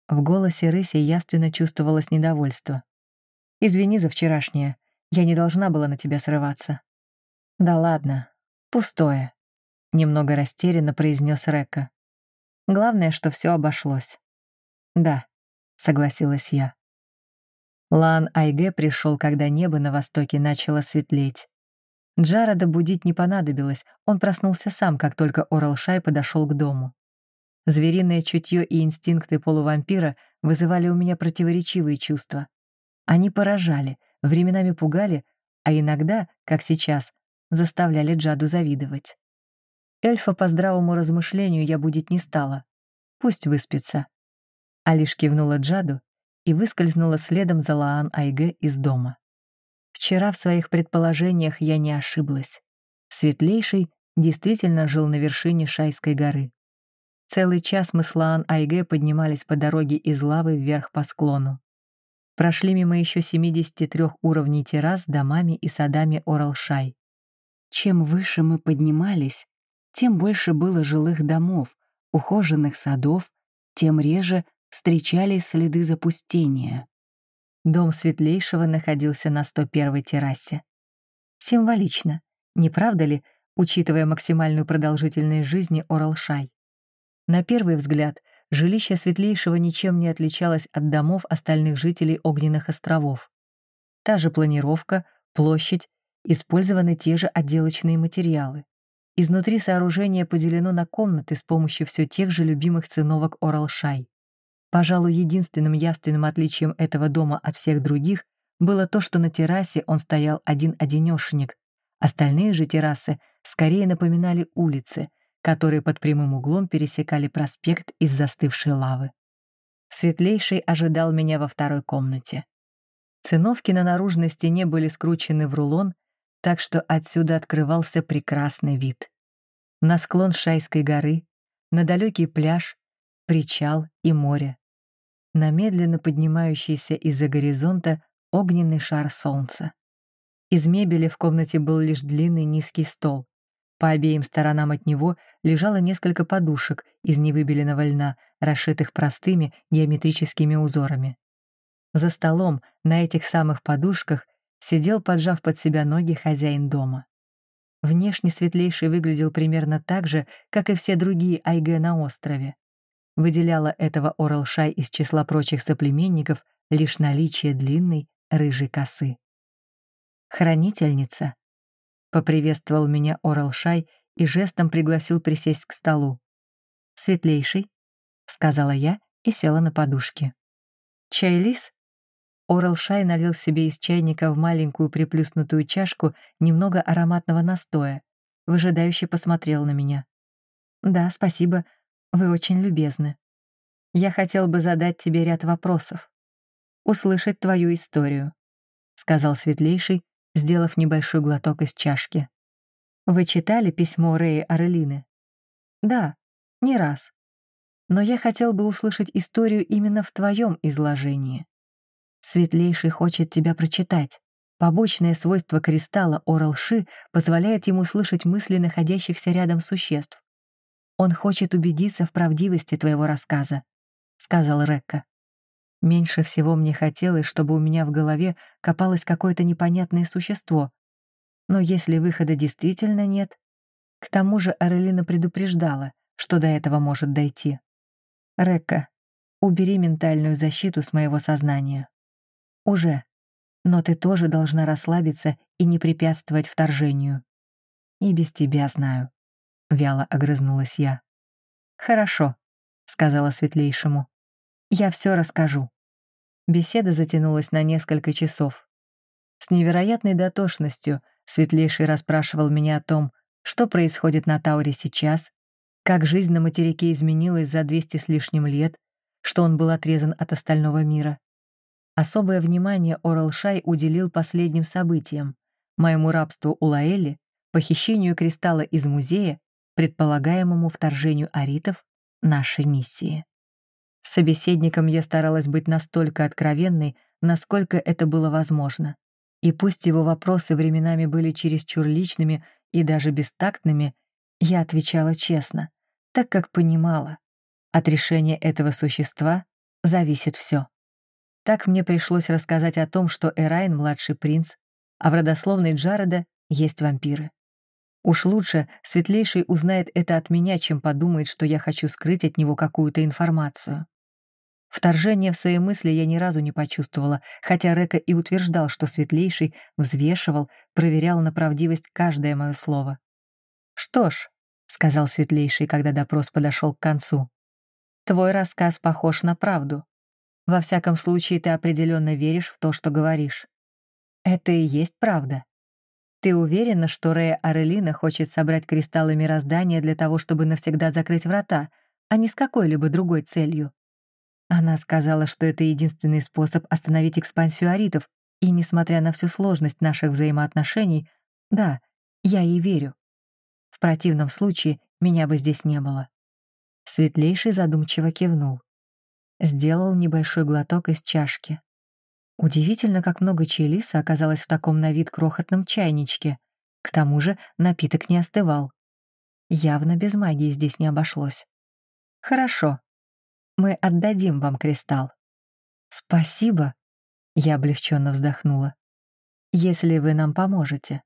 В голосе рыси яственно чувствовалось недовольство. «Извини за вчерашнее. Я не должна была на тебя срываться». «Да ладно. Пустое», — немного растерянно произнес Река. «Главное, что все обошлось». «Да», — согласилась я. Лан Айге пришел, когда небо на востоке начало светлеть. Джарода будить не понадобилось, он проснулся сам, как только Орал Шай подошел к дому. Звериное чутье и инстинкты полувампира вызывали у меня противоречивые чувства. Они поражали, временами пугали, а иногда, как сейчас, заставляли Джаду завидовать. Эльфа по здравому размышлению я будить не стала. Пусть выспится. А лишь кивнула Джаду и выскользнула следом за Лаан Айге из дома. Вчера в своих предположениях я не ошиблась. Светлейший действительно жил на вершине Шайской горы. Целый час мы с Лаан Айге поднимались по дороге из лавы вверх по склону. Прошли мимо еще 73 уровней террас домами и садами Оралшай. Чем выше мы поднимались, тем больше было жилых домов, ухоженных садов, тем реже встречались следы запустения. Дом Светлейшего находился на 101-й террасе. Символично, не правда ли, учитывая максимальную продолжительность жизни Оралшай? На первый взгляд, жилище Светлейшего ничем не отличалось от домов остальных жителей Огненных островов. Та же планировка, площадь, использованы те же отделочные материалы. Изнутри сооружение поделено на комнаты с помощью все тех же любимых циновок Оралшай. Пожалуй, единственным явственным отличием этого дома от всех других было то, что на террасе он стоял один-одинешенек. Остальные же террасы скорее напоминали улицы, которые под прямым углом пересекали проспект из застывшей лавы. Светлейший ожидал меня во второй комнате. Циновки на наружной стене были скручены в рулон, так что отсюда открывался прекрасный вид. На склон Шайской горы, на далекий пляж, причал и море на медленно поднимающийся из-за горизонта огненный шар солнца. Из мебели в комнате был лишь длинный низкий стол. По обеим сторонам от него лежало несколько подушек из невыбеленного льна, расшитых простыми геометрическими узорами. За столом на этих самых подушках сидел, поджав под себя ноги, хозяин дома. Внешне светлейший выглядел примерно так же, как и все другие Айге на острове. Выделяло этого Оралшай из числа прочих соплеменников лишь наличие длинной рыжей косы. «Хранительница», — поприветствовал меня Оралшай и жестом пригласил присесть к столу. «Светлейший», — сказала я и села на подушке. «Чай-лис?» Оралшай налил себе из чайника в маленькую приплюснутую чашку немного ароматного настоя, выжидающе посмотрел на меня. «Да, спасибо, вы очень любезны. Я хотел бы задать тебе ряд вопросов. Услышать твою историю», — сказал Светлейший, сделав небольшой глоток из чашки. «Вы читали письмо Рэи Орлины?» «Да, не раз. Но я хотел бы услышать историю именно в твоем изложении. Светлейший хочет тебя прочитать. Побочное свойство кристалла Оралши позволяет ему слышать мысли находящихся рядом существ. Он хочет убедиться в правдивости твоего рассказа», — сказал Рекка. Меньше всего мне хотелось, чтобы у меня в голове копалось какое-то непонятное существо. Но если выхода действительно нет... К тому же Арелина предупреждала, что до этого может дойти. «Рекка, убери ментальную защиту с моего сознания». «Уже. Но ты тоже должна расслабиться и не препятствовать вторжению. И без тебя знаю вяло огрызнулась я. «Хорошо», — сказала светлейшему. «Я все расскажу. Беседа затянулась на несколько часов. С невероятной дотошностью Светлейший расспрашивал меня о том, что происходит на Тауре сейчас, как жизнь на материке изменилась за 200 с лишним лет, что он был отрезан от остального мира. Особое внимание Оралшай уделил последним событиям, моему рабству у Лаэли, похищению кристалла из музея, предполагаемому вторжению аритов нашей миссии. Собеседником я старалась быть настолько откровенной, насколько это было возможно. И пусть его вопросы временами были чересчур личными и даже бестактными, я отвечала честно, так как понимала, от решения этого существа зависит все. Так мне пришлось рассказать о том, что Эрайн — младший принц, а в родословной Джареда есть вампиры. Уж лучше Светлейший узнает это от меня, чем подумает, что я хочу скрыть от него какую-то информацию. Вторжение в свои мысли я ни разу не почувствовала, хотя Река и утверждал, что Светлейший взвешивал, проверял на правдивость каждое мое слово. «Что ж», — сказал Светлейший, когда допрос подошел к концу, «твой рассказ похож на правду. Во всяком случае, ты определенно веришь в то, что говоришь. Это и есть правда. Ты уверена, что Рея Арелина хочет собрать кристаллы мироздания для того, чтобы навсегда закрыть врата, а не с какой-либо другой целью?» Она сказала, что это единственный способ остановить экспансию аритов, и, несмотря на всю сложность наших взаимоотношений, да, я ей верю. В противном случае меня бы здесь не было. Светлейший задумчиво кивнул. Сделал небольшой глоток из чашки. Удивительно, как много челиса оказалось в таком на вид крохотном чайничке. К тому же напиток не остывал. Явно без магии здесь не обошлось. «Хорошо», мы отдадим вам кристалл». «Спасибо», — я облегченно вздохнула. «Если вы нам поможете».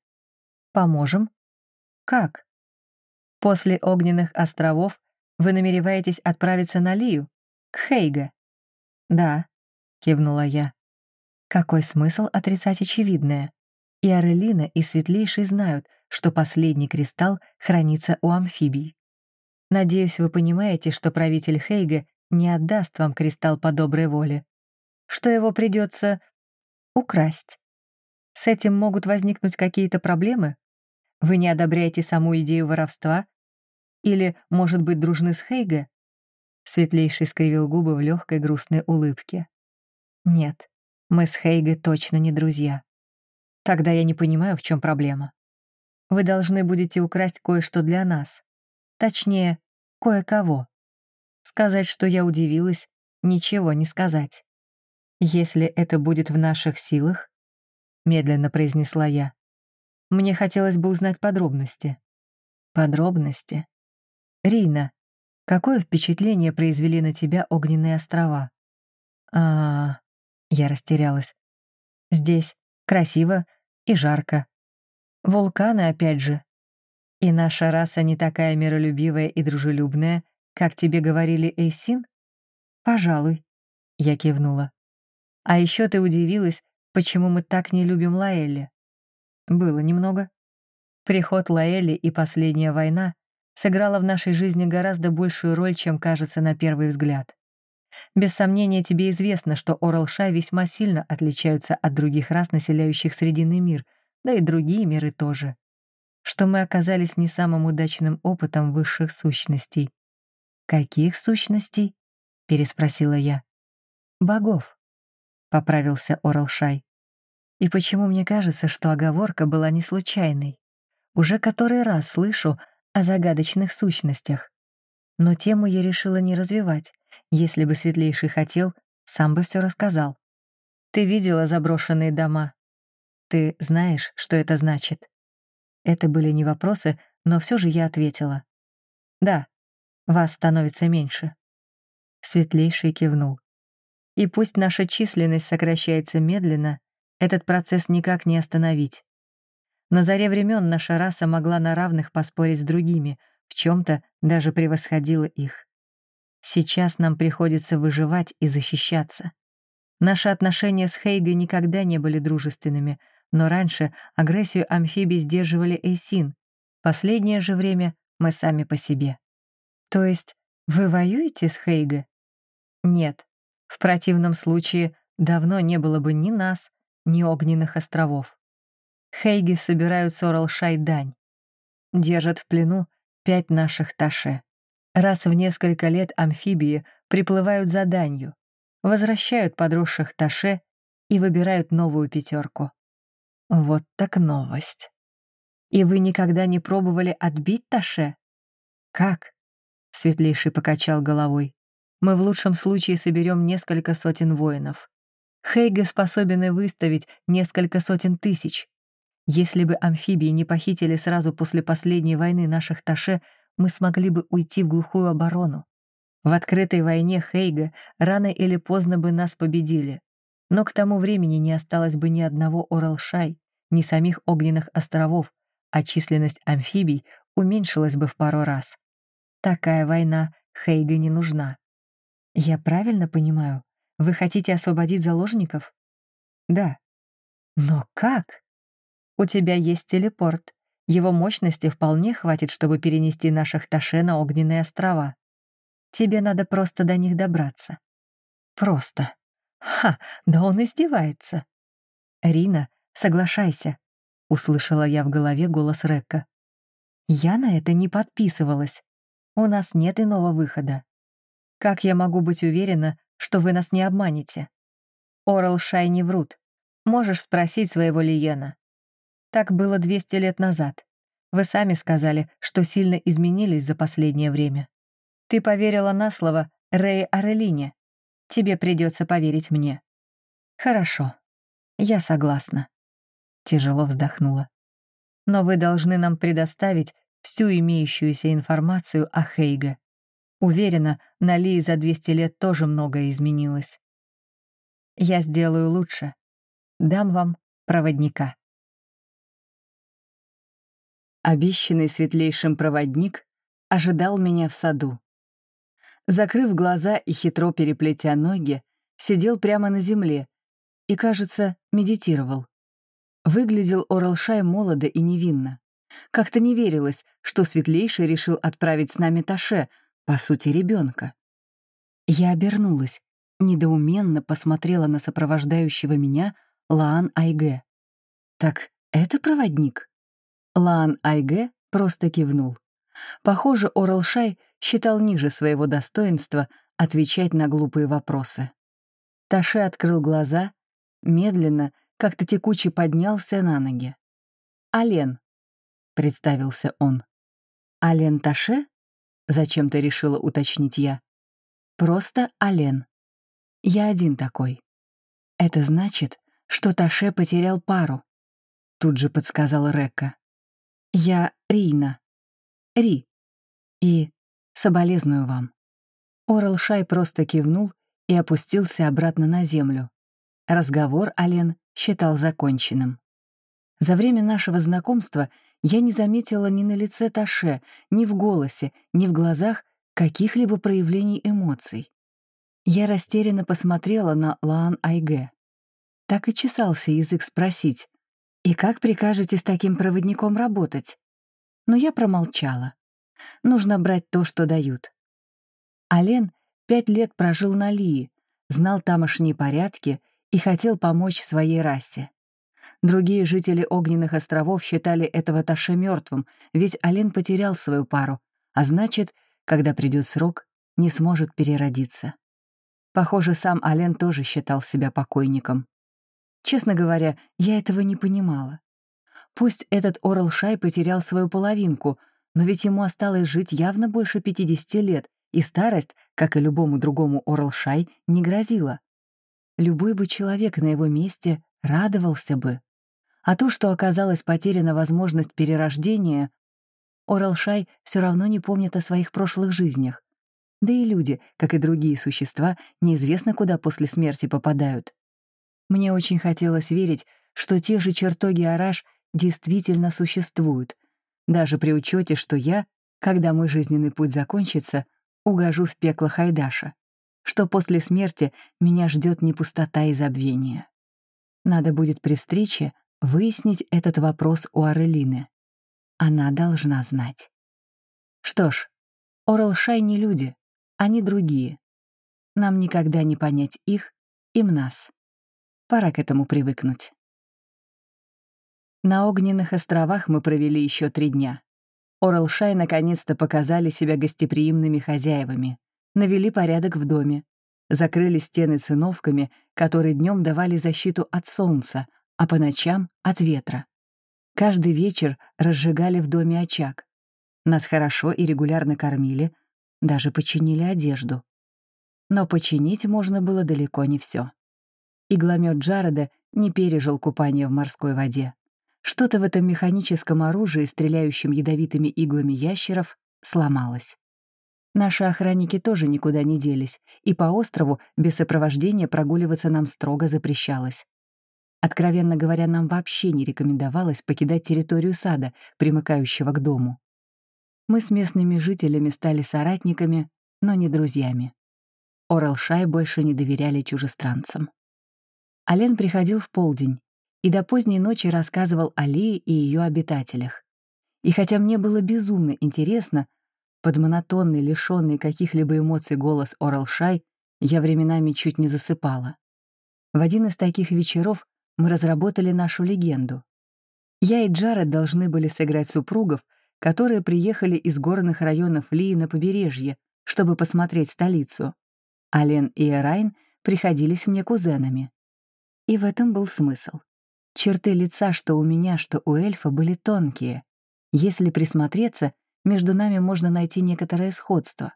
«Поможем? Как?» «После Огненных островов вы намереваетесь отправиться на Лию, к Хейге?» «Да», — кивнула я. «Какой смысл отрицать очевидное? И Арелина, и Светлейший знают, что последний кристалл хранится у амфибий. Надеюсь, вы понимаете, что правитель Хейга не отдаст вам кристалл по доброй воле, что его придется украсть. С этим могут возникнуть какие-то проблемы? Вы не одобряете саму идею воровства? Или, может быть, дружны с Хейге? Светлейший скривил губы в легкой грустной улыбке. Нет, мы с Хейге точно не друзья. Тогда я не понимаю, в чем проблема. Вы должны будете украсть кое-что для нас. Точнее, кое-кого. Сказать, что я удивилась, ничего не сказать. «Если это будет в наших силах», — медленно произнесла я, — «мне хотелось бы узнать подробности». «Подробности?» «Рина, какое впечатление произвели на тебя огненные острова?» а Я растерялась. «Здесь красиво и жарко. Вулканы, опять же. И наша раса не такая миролюбивая и дружелюбная, «Как тебе говорили Эйсин?» «Пожалуй», — я кивнула. «А еще ты удивилась, почему мы так не любим Лаэлли?» «Было немного». Приход Лаэли и последняя война сыграла в нашей жизни гораздо большую роль, чем кажется на первый взгляд. Без сомнения, тебе известно, что Оралшай весьма сильно отличаются от других рас, населяющих Срединный мир, да и другие миры тоже. Что мы оказались не самым удачным опытом высших сущностей. «Каких сущностей?» — переспросила я. «Богов», — поправился Оралшай. «И почему мне кажется, что оговорка была не случайной? Уже который раз слышу о загадочных сущностях. Но тему я решила не развивать. Если бы Светлейший хотел, сам бы все рассказал. Ты видела заброшенные дома? Ты знаешь, что это значит?» Это были не вопросы, но все же я ответила. «Да, вас становится меньше». Светлейший кивнул. «И пусть наша численность сокращается медленно, этот процесс никак не остановить. На заре времен наша раса могла на равных поспорить с другими, в чем-то даже превосходила их. Сейчас нам приходится выживать и защищаться. Наши отношения с Хейгой никогда не были дружественными, но раньше агрессию амфибий сдерживали Эйсин. Последнее же время мы сами по себе. То есть вы воюете с Хейга? Нет. В противном случае давно не было бы ни нас, ни огненных островов. Хейги собирают Соралшай дань. Держат в плену пять наших таше. Раз в несколько лет амфибии приплывают за данью, возвращают подросших таше и выбирают новую пятерку. Вот так новость. И вы никогда не пробовали отбить таше? Как? Светлейший покачал головой. Мы в лучшем случае соберем несколько сотен воинов. Хейге способен выставить несколько сотен тысяч. Если бы амфибии не похитили сразу после последней войны наших Таше, мы смогли бы уйти в глухую оборону. В открытой войне Хейга рано или поздно бы нас победили. Но к тому времени не осталось бы ни одного Оралшай, ни самих огненных островов, а численность амфибий уменьшилась бы в пару раз. Такая война Хейга не нужна. Я правильно понимаю? Вы хотите освободить заложников? Да. Но как? У тебя есть телепорт. Его мощности вполне хватит, чтобы перенести наших Таше на огненные острова. Тебе надо просто до них добраться. Просто. Ха, да он издевается. Рина, соглашайся, услышала я в голове голос Рекка. Я на это не подписывалась. У нас нет иного выхода. Как я могу быть уверена, что вы нас не обманете. Орал Шай не врут. Можешь спросить своего Лиена. Так было 200 лет назад. Вы сами сказали, что сильно изменились за последнее время. Ты поверила на слово Рэй Арелине. Тебе придется поверить мне. Хорошо. Я согласна. Тяжело вздохнула. Но вы должны нам предоставить всю имеющуюся информацию о Хейге. Уверена, на Лии за 200 лет тоже многое изменилось. Я сделаю лучше. Дам вам проводника. Обещанный светлейшим проводник ожидал меня в саду. Закрыв глаза и хитро переплетя ноги, сидел прямо на земле и, кажется, медитировал. Выглядел Оралшай молодо и невинно. Как-то не верилось, что Светлейший решил отправить с нами Таше — по сути, ребенка. Я обернулась, недоуменно посмотрела на сопровождающего меня Лаан Айге. «Так это проводник?» Лаан Айге просто кивнул. Похоже, Оралшай считал ниже своего достоинства отвечать на глупые вопросы. Таше открыл глаза, медленно, как-то текуче поднялся на ноги. «Ален», — представился он. «Ален Таше?» Зачем-то решила уточнить я. Просто Ален. Я один такой. Это значит, что Таше потерял пару. Тут же подсказала Рекка. Я Рина. Ри. И соболезную вам. Орал Шай просто кивнул и опустился обратно на землю. Разговор Ален считал законченным. За время нашего знакомства я не заметила ни на лице Таше, ни в голосе, ни в глазах каких-либо проявлений эмоций. Я растерянно посмотрела на Лаан Айге. Так и чесался язык спросить, «И как прикажете с таким проводником работать?» Но я промолчала. Нужно брать то, что дают. Ален пять лет прожил на Лии, знал тамошние порядки и хотел помочь своей расе. Другие жители Огненных островов считали этого Таше мертвым, ведь Ален потерял свою пару, а значит, когда придет срок, не сможет переродиться. Похоже, сам Ален тоже считал себя покойником. Честно говоря, я этого не понимала. Пусть этот Орал Шай потерял свою половинку, но ведь ему осталось жить явно больше 50 лет, и старость, как и любому другому Орал Шай, не грозила. Любой бы человек на его месте радовался бы. А то, что оказалась потеряна возможность перерождения, Оралшай все равно не помнит о своих прошлых жизнях. Да и люди, как и другие существа, неизвестно куда после смерти попадают. Мне очень хотелось верить, что те же чертоги Араш действительно существуют, даже при учете, что я, когда мой жизненный путь закончится, угожу в пекло Хайдаша, что после смерти меня ждет не пустота и забвение. Надо будет при встрече выяснить этот вопрос у Арелины. Она должна знать. Что ж, Оралшай не люди, они другие. Нам никогда не понять их, им нас. Пора к этому привыкнуть. На огненных островах мы провели еще три дня. Оралшай наконец-то показали себя гостеприимными хозяевами, навели порядок в доме, закрыли стены циновками, которые днем давали защиту от солнца, а по ночам — от ветра. Каждый вечер разжигали в доме очаг. Нас хорошо и регулярно кормили, даже починили одежду. Но починить можно было далеко не все. Игломет Джареда не пережил купание в морской воде. Что-то в этом механическом оружии, стреляющем ядовитыми иглами ящеров, сломалось. Наши охранники тоже никуда не делись, и по острову без сопровождения прогуливаться нам строго запрещалось. Откровенно говоря, нам вообще не рекомендовалось покидать территорию сада, примыкающего к дому. Мы с местными жителями стали соратниками, но не друзьями. Оралшай больше не доверяли чужестранцам. Ален приходил в полдень и до поздней ночи рассказывал о и ее обитателях. И хотя мне было безумно интересно, под монотонный, лишённый каких-либо эмоций голос Оралшай я временами чуть не засыпала. В один из таких вечеров мы разработали нашу легенду. Я и Джаред должны были сыграть супругов, которые приехали из горных районов Лии на побережье, чтобы посмотреть столицу. Ален и Эрайн приходились мне кузенами. И в этом был смысл. Черты лица, что у меня, что у эльфа, были тонкие. Если присмотреться, между нами можно найти некоторое сходство.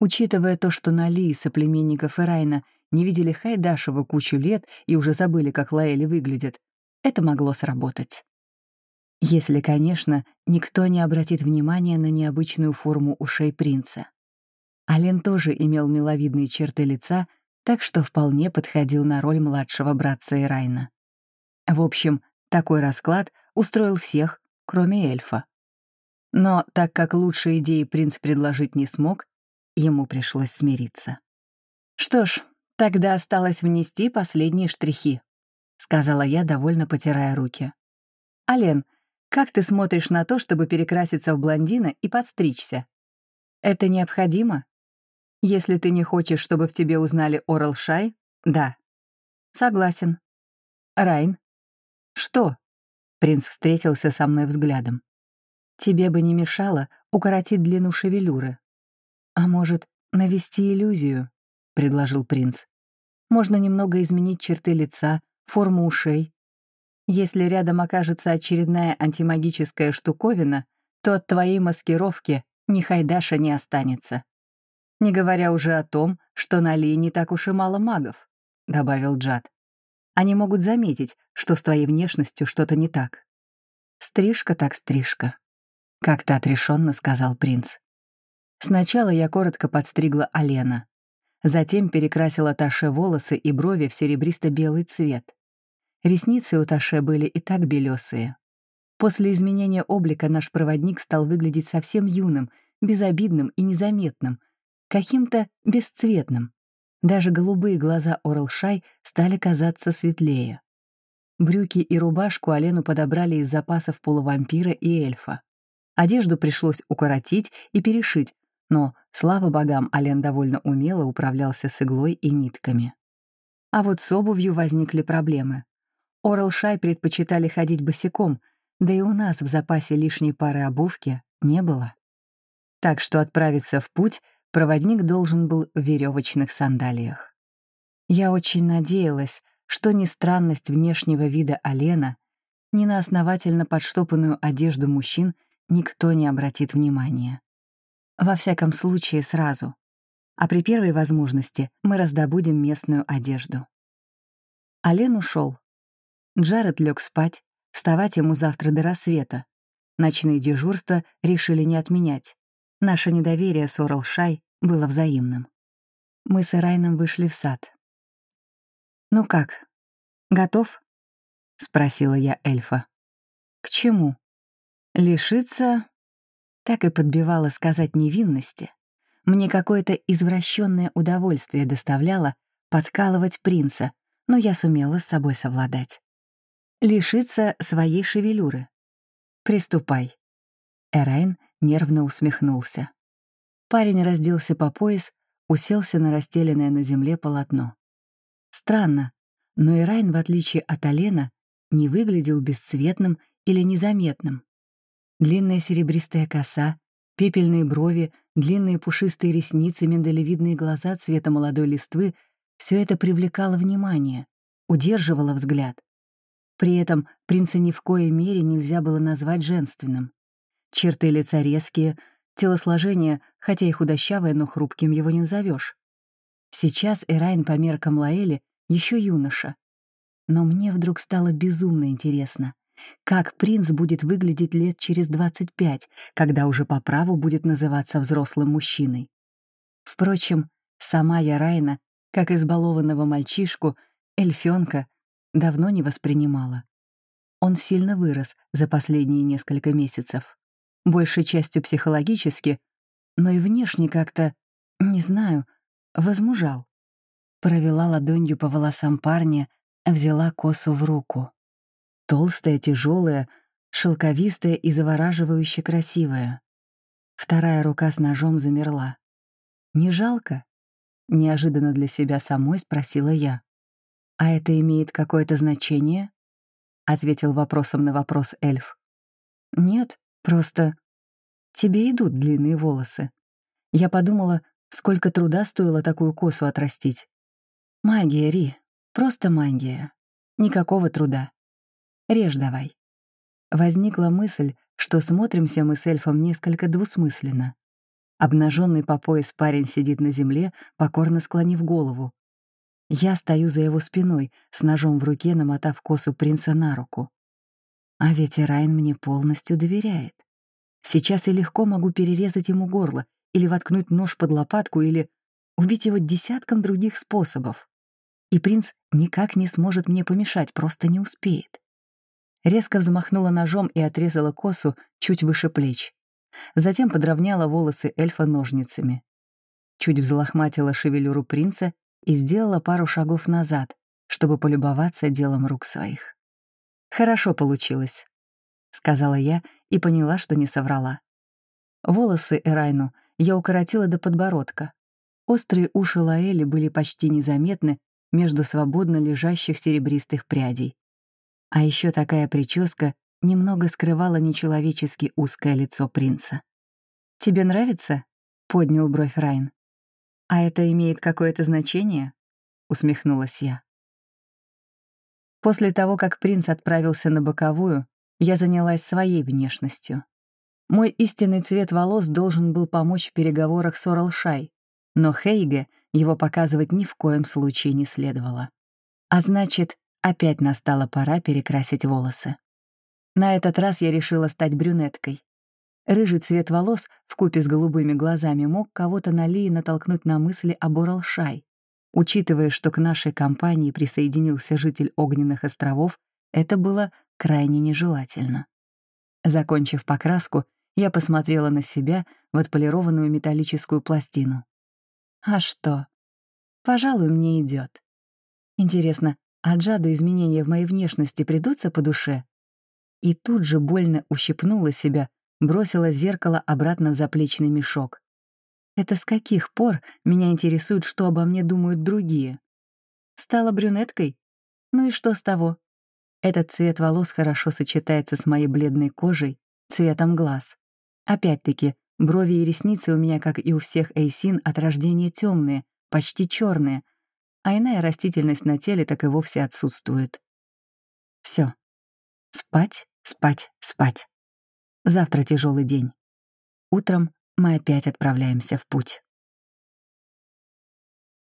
Учитывая то, что на Лии соплеменников Эрайна не видели Хайдашева кучу лет и уже забыли, как Лаэли выглядит, это могло сработать. Если, конечно, никто не обратит внимания на необычную форму ушей принца. Ален тоже имел миловидные черты лица, так что вполне подходил на роль младшего братца Ирайна. В общем, такой расклад устроил всех, кроме эльфа. Но так как лучшей идеи принц предложить не смог, ему пришлось смириться. Что ж, «Тогда осталось внести последние штрихи», — сказала я, довольно потирая руки. «Ален, как ты смотришь на то, чтобы перекраситься в блондина и подстричься? Это необходимо? Если ты не хочешь, чтобы в тебе узнали Орал Шай, да. Согласен. Райн. Что? Принц встретился со мной взглядом. Тебе бы не мешало укоротить длину шевелюры. А может, навести иллюзию, предложил принц. Можно немного изменить черты лица, форму ушей. Если рядом окажется очередная антимагическая штуковина, то от твоей маскировки ни хайдаша не останется. Не говоря уже о том, что на Ли не так уж и мало магов, — добавил Джад. Они могут заметить, что с твоей внешностью что-то не так. Стрижка так стрижка, — как-то отрешенно сказал принц. Сначала я коротко подстригла Алена. Затем перекрасила Таше волосы и брови в серебристо-белый цвет. Ресницы у Таше были и так белесые. После изменения облика наш проводник стал выглядеть совсем юным, безобидным и незаметным, каким-то бесцветным. Даже голубые глаза Оралшай стали казаться светлее. Брюки и рубашку Алену подобрали из запасов полувампира и эльфа. Одежду пришлось укоротить и перешить, но, слава богам, Ален довольно умело управлялся с иглой и нитками. А вот с обувью возникли проблемы. Орал Шай предпочитали ходить босиком, да и у нас в запасе лишней пары обувки не было. Так что отправиться в путь проводник должен был в веревочных сандалиях. Я очень надеялась, что ни странность внешнего вида Алена, ни на основательно подштопанную одежду мужчин никто не обратит внимания. Во всяком случае, сразу. А при первой возможности мы раздобудем местную одежду. Ален ушел. Джаред лег спать, вставать ему завтра до рассвета. Ночные дежурства решили не отменять. Наше недоверие с Орал Шай было взаимным. Мы с Райном вышли в сад. «Ну как, готов?» — спросила я эльфа. «К чему?» «Лишиться так и подбивала сказать невинности, мне какое-то извращенное удовольствие доставляло подкалывать принца, но я сумела с собой совладать. Лишиться своей шевелюры. «Приступай». Эрайн нервно усмехнулся. Парень разделся по пояс, уселся на расстеленное на земле полотно. Странно, но Ирайн, в отличие от Алена, не выглядел бесцветным или незаметным. Длинная серебристая коса, пепельные брови, длинные пушистые ресницы, миндалевидные глаза цвета молодой листвы — все это привлекало внимание, удерживало взгляд. При этом принца ни в коей мере нельзя было назвать женственным. Черты лица резкие, телосложение, хотя и худощавое, но хрупким его не назовешь. Сейчас Эрайн по меркам Лаэли еще юноша. Но мне вдруг стало безумно интересно, как принц будет выглядеть лет через 25, когда уже по праву будет называться взрослым мужчиной. Впрочем, сама я Райна, как избалованного мальчишку, эльфёнка, давно не воспринимала. Он сильно вырос за последние несколько месяцев. Большей частью психологически, но и внешне как-то, не знаю, возмужал. Провела ладонью по волосам парня, взяла косу в руку. Толстая, тяжелая, шелковистая и завораживающе красивая. Вторая рука с ножом замерла. «Не жалко?» — неожиданно для себя самой спросила я. «А это имеет какое-то значение?» — ответил вопросом на вопрос эльф. «Нет, просто тебе идут длинные волосы. Я подумала, сколько труда стоило такую косу отрастить. Магия, Ри, просто магия. Никакого труда. Режь давай. Возникла мысль, что смотримся мы с эльфом несколько двусмысленно. Обнаженный по пояс парень сидит на земле, покорно склонив голову. Я стою за его спиной, с ножом в руке, намотав косу принца на руку. А ведь Райн мне полностью доверяет. Сейчас я легко могу перерезать ему горло, или воткнуть нож под лопатку, или убить его десятком других способов и принц никак не сможет мне помешать, просто не успеет. Резко взмахнула ножом и отрезала косу чуть выше плеч. Затем подровняла волосы эльфа ножницами. Чуть взлохматила шевелюру принца и сделала пару шагов назад, чтобы полюбоваться делом рук своих. «Хорошо получилось», — сказала я и поняла, что не соврала. Волосы Эрайну я укоротила до подбородка. Острые уши Лаэли были почти незаметны между свободно лежащих серебристых прядей. А еще такая прическа немного скрывала нечеловечески узкое лицо принца. «Тебе нравится?» — поднял бровь Райн. «А это имеет какое-то значение?» — усмехнулась я. После того, как принц отправился на боковую, я занялась своей внешностью. Мой истинный цвет волос должен был помочь в переговорах с Оралшай, но Хейге его показывать ни в коем случае не следовало. А значит, опять настала пора перекрасить волосы. На этот раз я решила стать брюнеткой. Рыжий цвет волос в купе с голубыми глазами мог кого-то на Лии натолкнуть на мысли об Оралшай. Учитывая, что к нашей компании присоединился житель Огненных островов, это было крайне нежелательно. Закончив покраску, я посмотрела на себя в отполированную металлическую пластину. А что? Пожалуй, мне идет. Интересно, а Джаду изменения в моей внешности придутся по душе? И тут же больно ущипнула себя, бросила зеркало обратно в заплечный мешок. Это с каких пор меня интересует, что обо мне думают другие? Стала брюнеткой? Ну и что с того? Этот цвет волос хорошо сочетается с моей бледной кожей, цветом глаз. Опять-таки, Брови и ресницы у меня, как и у всех эйсин, от рождения темные, почти черные, а иная растительность на теле так и вовсе отсутствует. Все. Спать, спать, спать. Завтра тяжелый день. Утром мы опять отправляемся в путь.